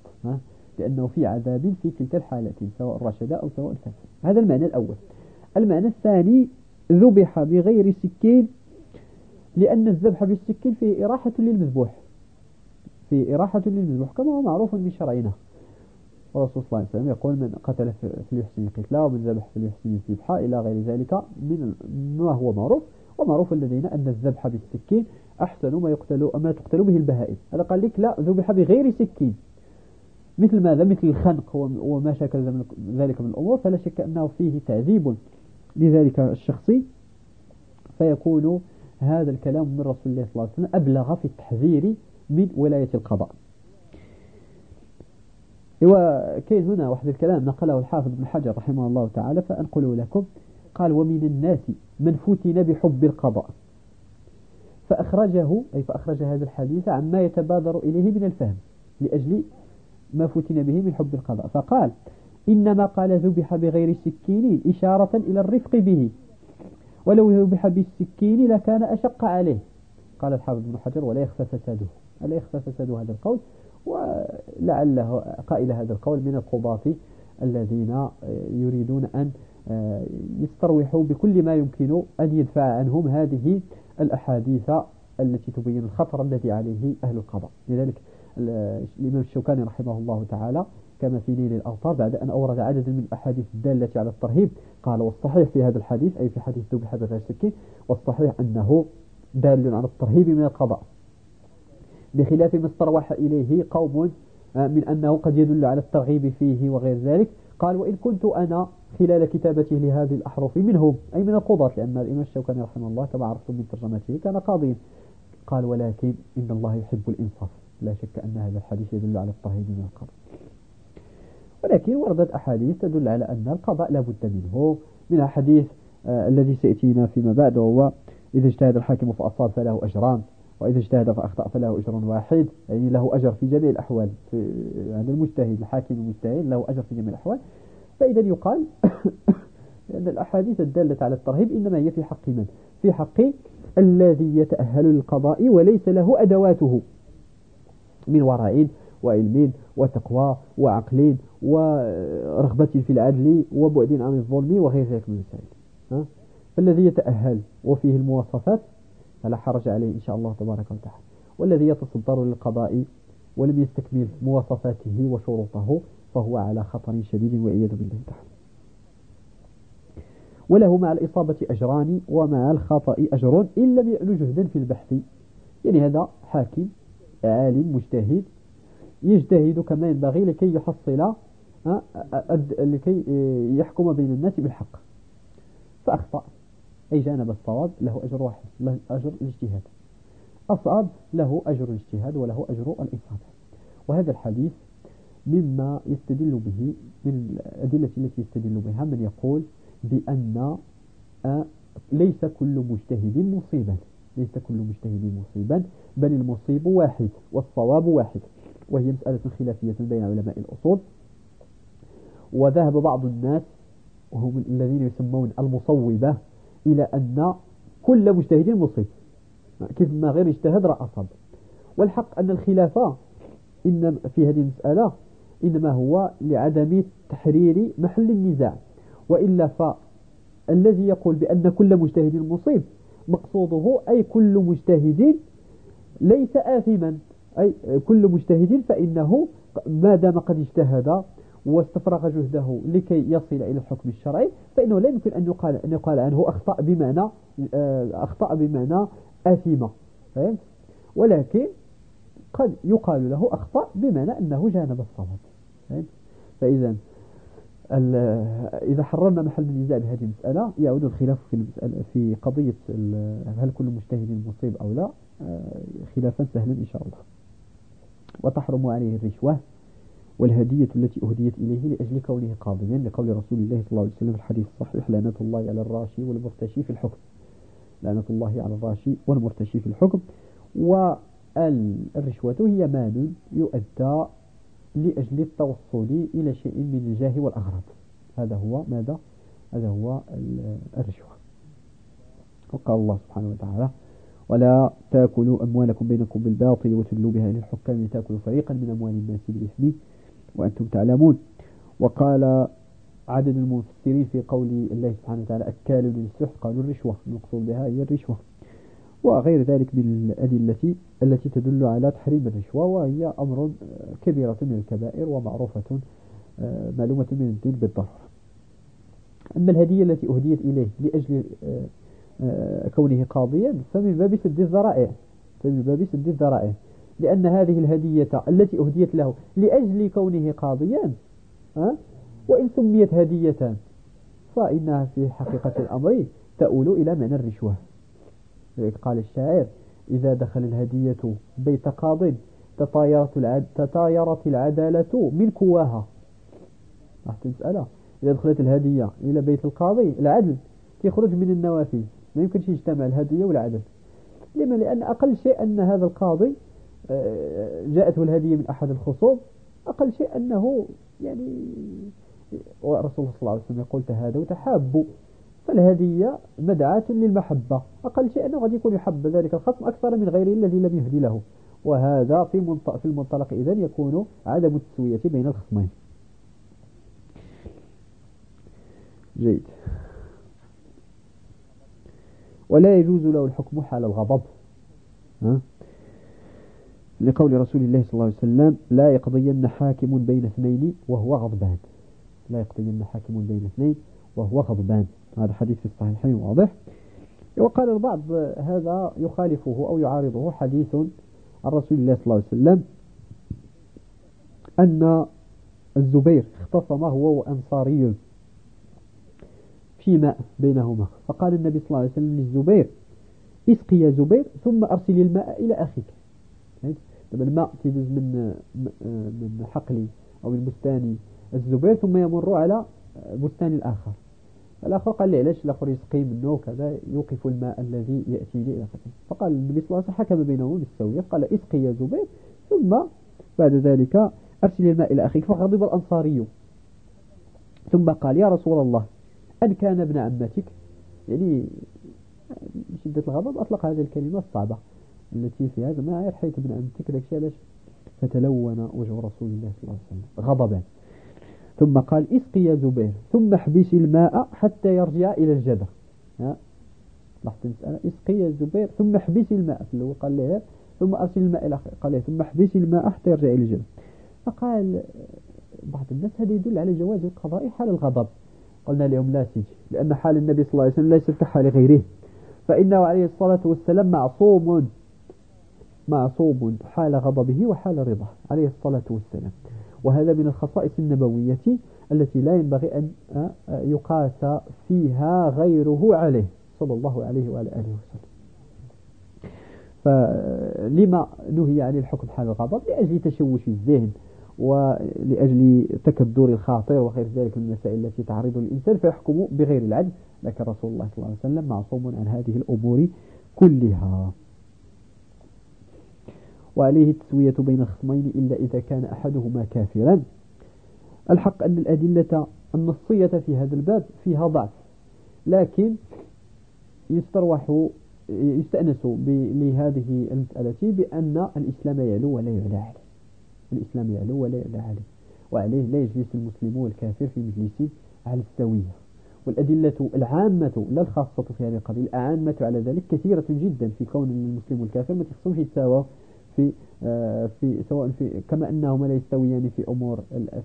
لأنه في عذاب في كلتا الحالتين سواء رشد أو سواء فسد هذا المعنى الأول. المعنى الثاني ذبح بغير سكين لأن الذبح بالسكين فيه إراحة للمذبوح فيه إراحة للمذبوح كما هو معروف من شرعنا والرسول صلى الله عليه وسلم يقول من قتل فليحسن القتلى ومن ذبح فليحسن الذبح إلى غير ذلك من ما هو معروف. ومعروف الذين أن الذبح بالسكين أحسن ما يقتل ما تقتل به البهائم. هذا قال لك لا ذبح بغير سكين. مثل ماذا؟ مثل الخنق وما شكل ذلك من الأمور. فلا شك أنه فيه تعذيب لذلك الشخص فيكون هذا الكلام من رسول الله صلى الله عليه وسلم أبلغ في التحذير من ولاية القضاء. وكاين هنا واحد الكلام نقله الحافظ بن حجر رحمه الله تعالى فأنقله لكم. قال ومن الناس من فتن بحب القضاء. فأخرجه أي فأخرج هذا الحديث عما يتبادر إليه من الفهم لأجل ما فتن به من حب القضاء. فقال إنما قال ذبح بغير سكين إشارة إلى الرفق به ولو ذبح بالسكين لكان أشق عليه. قال الحافظ بن حجر ولا يخفى فساده. ألا يخفى فساد هذا القول؟ ولعله قائل هذا القول من القضاة الذين يريدون أن يستروحوا بكل ما يمكن أن يدفع عنهم هذه الأحاديث التي تبين الخطر الذي عليه أهل القضاء. لذلك الإمام الشوكاني رحمه الله تعالى كما في نيل الأوطار بعد أن أورد عددا من الأحاديث الدالة على الترهيب قال والصحيح في هذا الحديث أي في حديث ذبح بغير سكين والصحيح أنه دال على الترهيب من القضاء. بخلاف ما استروح إليه قوم آه، من أنه قد يدل على الترغيب فيه وغير ذلك. قال وإن كنت أنا خلال كتابته لهذه الأحرف منهم. أي من القضاة لأن الإمام الشوكاني رحمه الله كما عرفتم من ترجمته كان قاضيا. قال ولكن إن الله يحب الإنصاف. لا شك أن هذا الحديث يدل على الترهيب من القضاء. ولكن وردت أحاديث تدل على أن القضاء لا بد منه. من حديث آه الذي سيأتينا فيما بعد وهو إذا اجتهد الحاكم فأصاب فله أجران. وإذا اجتهد فأخطأ فله أجر واحد. يعني له أجر في جميع الأحوال. هذا المجتهد الحاكم المجتهد له أجر في جميع الأحوال. فإذا يقال لأن الأحاديث الدالة على الترهيب إنما هي في حق من؟ في حق الذي يتأهل للقضاء وليس له أدواته من ورع وعلم وتقوى وعقل ورغبة في العدل وبعد عن الظلم وغير ذلك من المسائل. فالذي يتأهل وفيه المواصفات فلا حرج عليه إن شاء الله تبارك وتعالى. والذي يتصدر للقضاء ولم يستكمل مواصفاته وشروطه فهو على خطر شديد والعياذ بالله تعالى. وله مع الإصابة أجران ومع الخطأ أجر إن لم يعلو جهدا في البحث. يعني هذا حاكم عالم مجتهد يجتهد كما ينبغي لكي يحصل لكي يحكم بين الناس بالحق. فأخطأ. أي جانب الصواب له أجر واحد له أجر الاجتهاد. أصاب له أجر الاجتهاد وله أجر الإصابة وهذا الحديث مما يستدل به من الأدلة التي يستدل بها من يقول بأن ليس كل مجتهد مصيبا. ليس كل مجتهد مصيبا بل المصيب واحد والصواب واحد. وهي مسألة خلافية بين علماء الأصول. وذهب بعض الناس وهم الذين يسمون المصوبة إلى أن كل مجتهد مصيب. كيف ما غير اجتهد رأى أصاب والحق أن الخلافة إن في هذه المسألة إنما هو لعدم تحرير محل النزاع. وإلا فالذي يقول بأن كل مجتهد مصيب مقصوده أي كل مجتهد ليس آثما. أي كل مجتهد فإنه ما دام قد اجتهد واستفرغ جهده لكي يصل إلى الحكم الشرعي فإنه لا يمكن أن يقال أن يقال عنه أخطأ بمعنى آه، أخطأ بمعنى آثمة ولكن قد يقال له أخطأ بمعنى أنه جانب الصواب. فإذا إذا حررنا محل النزاع بهذه المسألة يعود الخلاف في المسألة في قضية هل كل مجتهد مصيب أو لا؟ آه، خلافا سهلا إن شاء الله. وتحرم عليه الرشوة. والهدية التي أهديت إليه لأجل كونه قاضيا لقول رسول الله صلى الله عليه وسلم في الحديث الصحيح لعنة الله على الراشي والمرتشي في الحكم. لعنة الله على الراشي والمرتشي في الحكم. والرشوة هي مال يؤدى لأجل التوصل إلى شيء من الجاه والأغراض. هذا هو ماذا؟ هذا هو الرشوة. وقال الله سبحانه وتعالى ولا تأكلوا أموالكم بينكم بالباطل وتدلوا بها إلى الحكام لتأكلوا فريقا من أموال الناس بالإثم. وأنتم تعلمون. وقال عدد المفسرين في قول الله سبحانه وتعالى أكال للسحت قالوا الرشوة المقصود بها هي الرشوة. وغير ذلك من الأدلة التي تدل على تحريم الرشوة وهي أمر كبيرة من الكبائر ومعروفة آه، معلومة من الدين بالضرورة. أما الهدية التي أهديت إليه لأجل آه، آه، كونه قاضيا فمن باب سد الذرائع فمن باب سد الذرائع. لأن هذه الهدية التي أهديت له لأجل كونه قاضيا وإن سميت هدية فإنها في حقيقة الأمر تؤول إلى معنى الرشوة. قال الشاعر إذا دخل الهدية بيت قاض تطايرت, العد... تطايرت العدالة من كواها تسأله إذا دخلت الهدية إلى بيت القاضي العدل يخرج من النوافذ ما يمكنش يجتمع الهدية والعدل. لما؟ لأن أقل شيء أن هذا القاضي جاءته الهدية من أحد الخصوم أقل شيء أنه يعني ورسول الله صلى الله عليه وسلم يقول تهادوا وتحابوا فالهدية مدعاة للمحبة. أقل شيء أنه قد يكون يحب ذلك الخصم أكثر من غيره الذي لم يهدي له. وهذا في في المنطلق إذن يكون عدم التسوية بين الخصمين. جيد. ولا يجوز له الحكم حال الغضب. ها؟ لقول رسول الله صلى الله عليه وسلم لا يقضين حاكم بين اثنين وهو غضبان. لا يقضين حاكم بين اثنين وهو غضبان. هذا حديث في الصحيحين واضح. وقال البعض هذا يخالفه أو يعارضه حديث عن رسول الله صلى الله عليه وسلم أن الزبير اختصم هو وأنصاري في ماء بينهما. فقال النبي صلى الله عليه وسلم للزبير اسقي يا زبير ثم أرسل الماء إلى أخيك. لما الماء تيدز من من حقل أو من بستان الزبير ثم يمر على بستان الآخر. الآخر قال لي علاش الآخر يسقي منه وكذا يوقف الماء الذي يأتي لي إلى فقال النبي صلى الله عليه وسلم حكم بينهم بالسوية قال اسقي يا زبير ثم بعد ذلك أرسل الماء إلى أخيك فغضب الأنصاري. ثم قال يا رسول الله أن كان ابن عمتك يعني شدة الغضب أطلق هذه الكلمة الصعبة. التي في هذا ما يرحيت ابن عمتك لك علاش فتلون وجه رسول الله صلى الله عليه وسلم. غضبا. ثم قال اسقي يا زبير. ثم احبس الماء حتى يرجع إلى الجدر. لاحظت المسألة؟ اسقي يا زبير. ثم احبس الماء. في قال له ثم أرسل الماء إلى قال له ثم احبس الماء حتى يرجع إلى الجدر. فقال بعض الناس هذا يدل على جواز القضاء حال الغضب. قلنا لهم لا سيدي لأن حال النبي صلى الله عليه وسلم ليس كحال غيره. فإنه عليه الصلاة والسلام معصوم. معصوم حال غضبه وحال رضاه عليه الصلاة والسلام. وهذا من الخصائص النبوية التي لا ينبغي أن يقاس فيها غيره عليه صلى الله عليه وعلى آله وسلم. فلما نهي عن الحكم حال الغضب؟ لأجل تشوش الذهن ولأجل تكدر الخاطر وغير ذلك من المسائل التي تعرض الإنسان فيحكم بغير العدل. لكن رسول الله صلى الله عليه وسلم معصوم عن هذه الأمور كلها. وعليه التسوية بين الخصمين إلا إذا كان أحدهما كافرا. الحق أن الأدلة النصية في هذا الباب فيها ضعف لكن يستروح يستأنس لهذه المسألة بأن الإسلام يعلو ولا يعلى عليه الإسلام يعلو ولا يعلى عليه وعليه لا يجلس المسلم والكافر في مجلس على السوية والأدلة العامة لا الخاصة في هذه القضية العامة على ذلك كثيرة جدا في كون المسلم والكافر ما تخصمش يتساووا في آه، في سواء في كما أنهما لا يستويان في أمور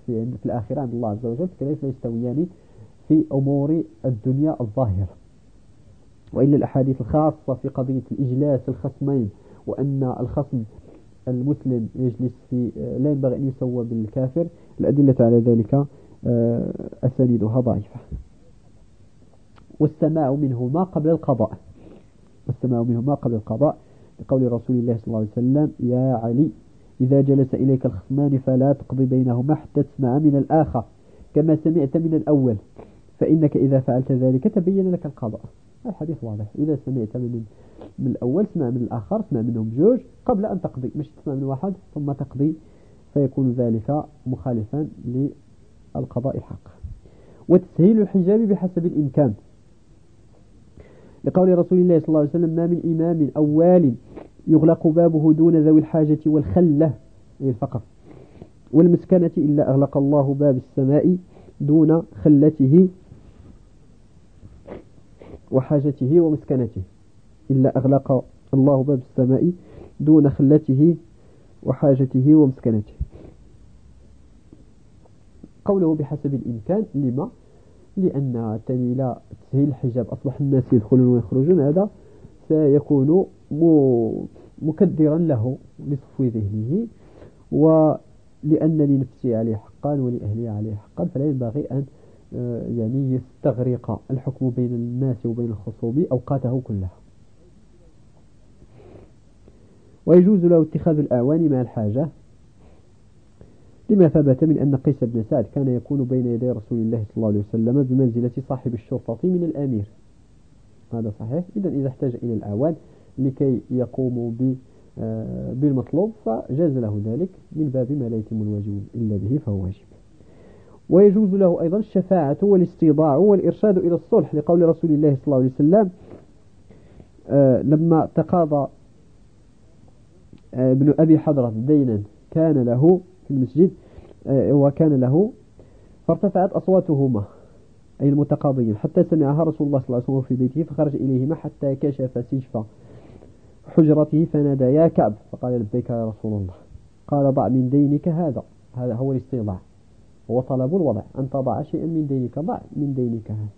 في, في الآخرة عند الله عز وجل كذلك لا يستويان في أمور الدنيا الظاهرة. وإلا الأحاديث الخاصة في قضية الإجلاس الخصمين وأن الخصم المسلم يجلس في آه، لا ينبغي أن يسوى بالكافر الأدلة على ذلك آه، أسانيدها ضعيفة. والسماع منهما قبل القضاء. والسماع منهما قبل القضاء. لقول رسول الله صلى الله عليه وسلم يا علي إذا جلس إليك الخصمان فلا تقضي بينهما حتى تسمع من الآخر كما سمعت من الأول فإنك إذا فعلت ذلك تبين لك القضاء. الحديث واضح. إذا سمعت من من الأول اسمع من الآخر اسمع منهم جوج قبل أن تقضي. مش تسمع من واحد ثم تقضي فيكون ذلك مخالفا للقضاء الحق. وتسهيل الحجاب بحسب الإمكان. لقول رسول الله صلى الله عليه وسلم ما من إمام أو وال يغلق بابه دون ذوي الحاجة والخلة. الفقر والمسكنة إلا أغلق الله باب السماء دون خلته وحاجته ومسكنته. إلا أغلق الله باب السماء دون خلته وحاجته ومسكنته. قوله بحسب الإمكان لما؟ لأن تنيل تسهيل الحجاب أصبح الناس يدخلون ويخرجون هذا سيكون مكدرا له لصفو ذهنه. ولأن لنفسه عليه حقا ولأهله عليه حقا فلا ينبغي أن آه، يعني يستغرق الحكم بين الناس وبين الخصوم أوقاته كلها. ويجوز له اتخاذ الأعوان مع الحاجة. لما ثبت من أن قيس بن سعد كان يكون بين يدي رسول الله صلى الله عليه وسلم بمنزلة صاحب الشرطة من الأمير. هذا صحيح. إذا إذا احتاج إلى الأعوان لكي يقوموا آه، بالمطلوب فجاز له ذلك من باب ما لا يتم الواجب إلا به فهو واجب. ويجوز له أيضا الشفاعة والاستيضاع والإرشاد إلى الصلح لقول رسول الله صلى الله عليه وسلم آه، لما تقاضى آه، ابن أبي حضرة دينا كان له في المسجد آه، وكان له فارتفعت أصواتهما أي المتقاضيين. حتى سمعها رسول الله صلى الله عليه وسلم في بيته فخرج إليهما حتى كشف سيف حجرته فنادى يا كعب. فقال لبيك يا رسول الله. قال ضع من دينك هذا. هذا هو الاستيضاع هو طلب الوضع. أن تضع شيئا من دينك. ضع من دينك هذا.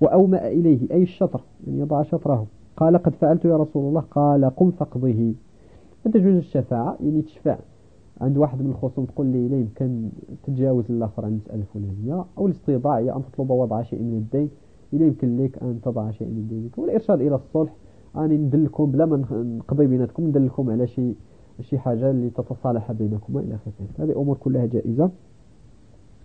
وأومأ إليه أي الشطر يعني يضع شطره. قال قد فعلت يا رسول الله. قال قم فاقضه فتجوز الشفاعة يعني تشفع. عند واحد من الخصوم تقول لي لا يمكن تتجاوز الآخر عن المسألة الفلانية أو الاستيضاع هي أن تطلب وضع شيء من الدين إلا يمكن لك أن تضع شيء من دينك والإرشاد إلى الصلح أني ندلكم بلا ما نقضي بيناتكم ندلكم على شيء شي حاجة اللي تتصالح بينكما إلى آخره. هذه أمور كلها جائزة.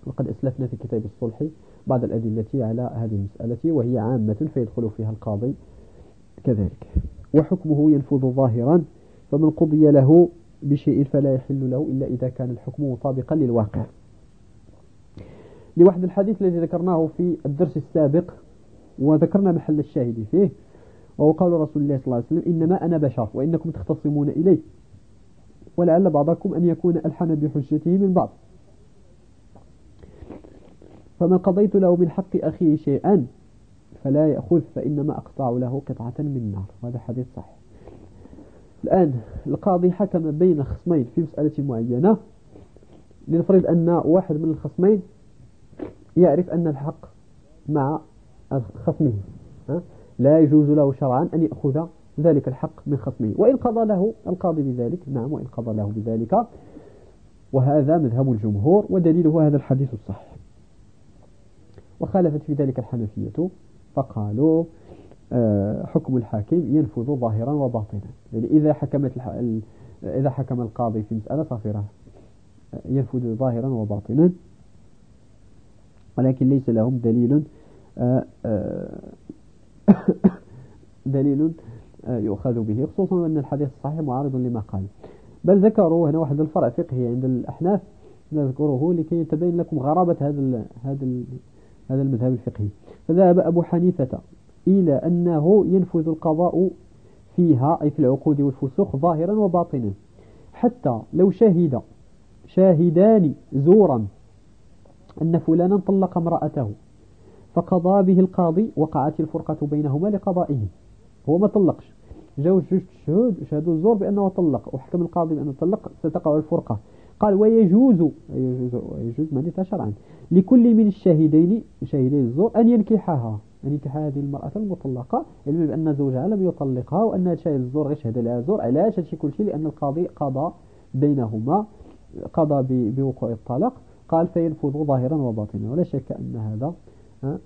وقد أسلفنا في كتاب الصلح بعض الأدلة على هذه المسألة وهي عامة فيدخل فيها القاضي كذلك. وحكمه ينفذ ظاهرا فمن قضي له بشيء فلا يحل له إلا إذا كان الحكم مطابقا للواقع. لوحد الحديث الذي ذكرناه في الدرس السابق وذكرنا محل الشاهد فيه وهو قول رسول الله صلى الله عليه وسلم إنما أنا بشر وإنكم تختصمون إلي. ولعل بعضكم أن يكون ألحن بحجته من بعض. فمن قضيت له من حق أخيه شيئا فلا يأخذ فإنما أقطع له قطعة من نار وهذا حديث صحيح. الآن القاضي حكم بين خصمين في مسألة معينة لنفرض أن واحد من الخصمين يعرف أن الحق مع خصمه لا يجوز له شرعا أن يأخذ ذلك الحق من خصمه. وإن قضى له القاضي بذلك نعم وإن قضى له بذلك. وهذا مذهب الجمهور ودليله هذا الحديث الصحيح. وخالفت في ذلك الحنفية فقالوا حكم الحاكم ينفذ ظاهرا وباطنا. يعني إذا حكمت إذا حكم القاضي في مسألة صافرة آه، ينفذ ظاهرا وباطنا. ولكن ليس لهم دليل آه، دليل يؤخذ به خصوصا أن الحديث الصحيح معارض لما قال. بل ذكروا هنا واحد الفرع فقهي عند الأحناف نذكره لكي يتبين لكم غرابة هذا هذا هذا المذهب الفقهي. فذهب أبو حنيفة إلى أنه ينفذ القضاء فيها أي في العقود والفسوق ظاهرا وباطنا. حتى لو شهد شاهدان زورا أن فلانا طلق امرأته فقضى به القاضي وقعت الفرقة بينهما لقضائه. هو ما طلقش. جاءوا جوج شهود شهدوا الزور بأنه طلق وحكم القاضي بأنه طلق ستقع الفرقة. قال ويجوز يجوز, ويجوز من شرعا. لكل من الشاهدين شاهدي الزور أن ينكحها. أن ينكح هذه المرأة المطلقة علما بأن زوجها لم يطلقها وأن شاهد الزور غير شهد لها الزور علاش هادشي كل شيء لأن القاضي قضى بينهما قضى بوقوع الطلاق قال فينفذ ظاهرا وباطنا ولا شك أن هذا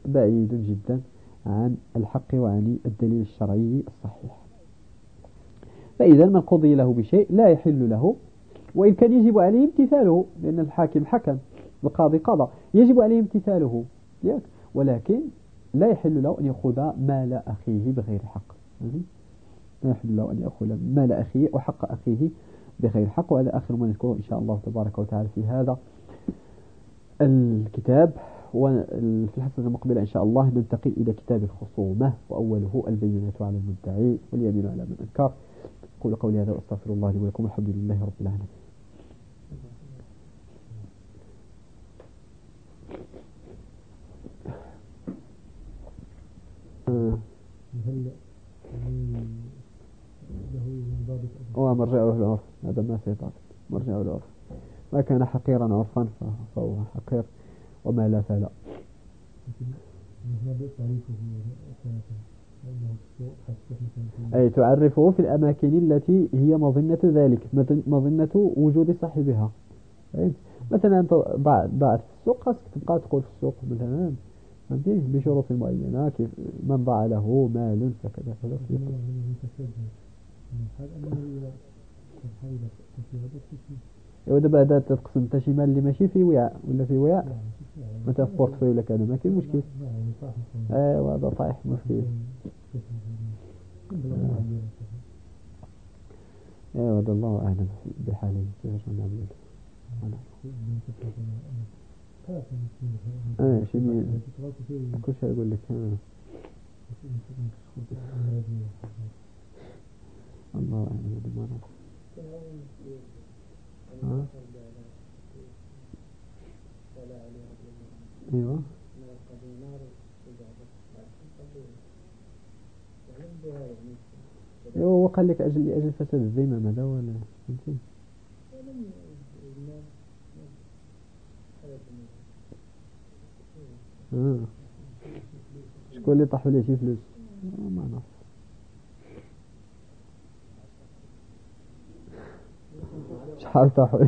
بعيد جدا عن الحق وعن الدليل الشرعي الصحيح. فإذا من قضي له بشيء لا يحل له وإن كان يجب عليه امتثاله لأن الحاكم حكم القاضي قضى يجب عليه امتثاله ولكن لا يحل له أن يأخذ مال أخيه بغير حق. لا يحل له أن يأخذ مال أخيه وحق أخيه بغير حق. وهذا آخر ما نذكره إن شاء الله تبارك وتعالى في هذا الكتاب. وفي الحصة المقبلة إن شاء الله ننتقل إلى كتاب الخصومة وأوله البينة على المدعي واليمين على من أنكر. قول قولي هذا وأستغفر الله لي ولكم الحمد لله رب العالمين. هو مرجعه العرف. هذا ما سيطاق مرجعه العرف. ما كان حقيرا عرفا فهو حقير وما لا فلا. أي تعرفه في الأماكن التي هي مظنة ذلك مظنة وجود صاحبها. مثلا أنت ضاعت في السوق خاصك تبقى تقول في السوق مثلا فهمتي بشروط معينة كيف من ضاع له مال فكذا كذا ايوا دابا هذا تقسم انت شي مال اللي ماشي في وعاء ولا في وعاء مثلا في بورتفوي ولا كذا ما كاين مشكل ايوا هذا طايح مشكل ايوا هذا الله أعلم بحاله. كيفاش نعمل إيه شنو كل شيء أقول لك الله اعلم ما ها؟ أيوه. أيوه وقال لك أجل لأجل فساد الذمم هذا ولا فهمتي؟ آه. شكون اللي طاحوا ليه شي فلوس؟ ما نعرف. شحال طاحوا؟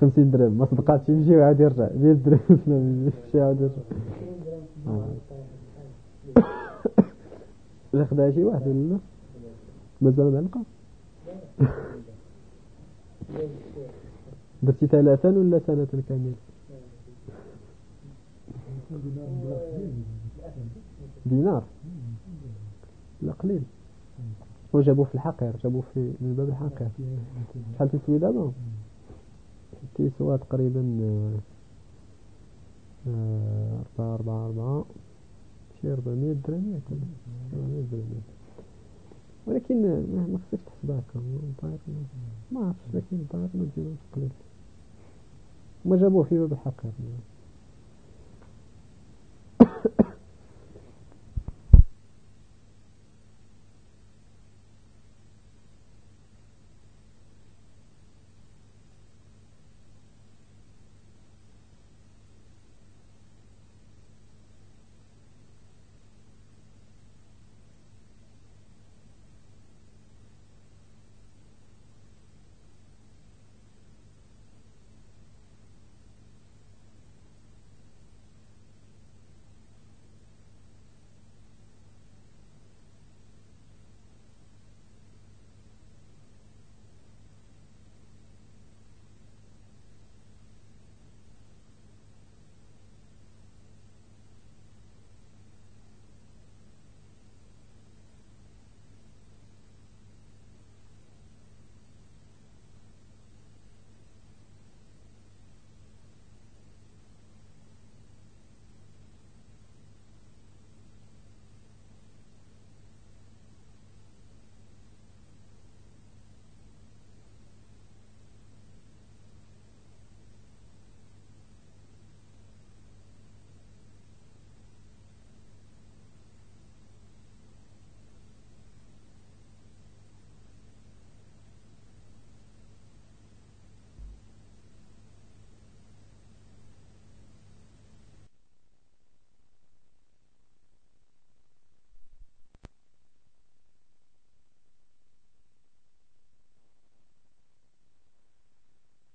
خمسين درهم. ما صدقاتش. يمشي وعاد يرجع. مية درهم. يمشي وعاد يرجع. لا خدها شي واحد ولا مازال معلقة درتي ثلاثا ولا سنة كاملة؟ دينار. لا قليل. وجابوه في الحقير جابوه في من باب الحقير. شحال تسوي دابا تيسوى تقريبا آه، أربعة أربعة أربعة. شي ربعمية درهم ياك. ربعمية درهم ولكن ما خصكش تحسب هكا. ما عرفتش لكن الضعيف ما تجيبوش قليل. ما جابوه في باب الحقير.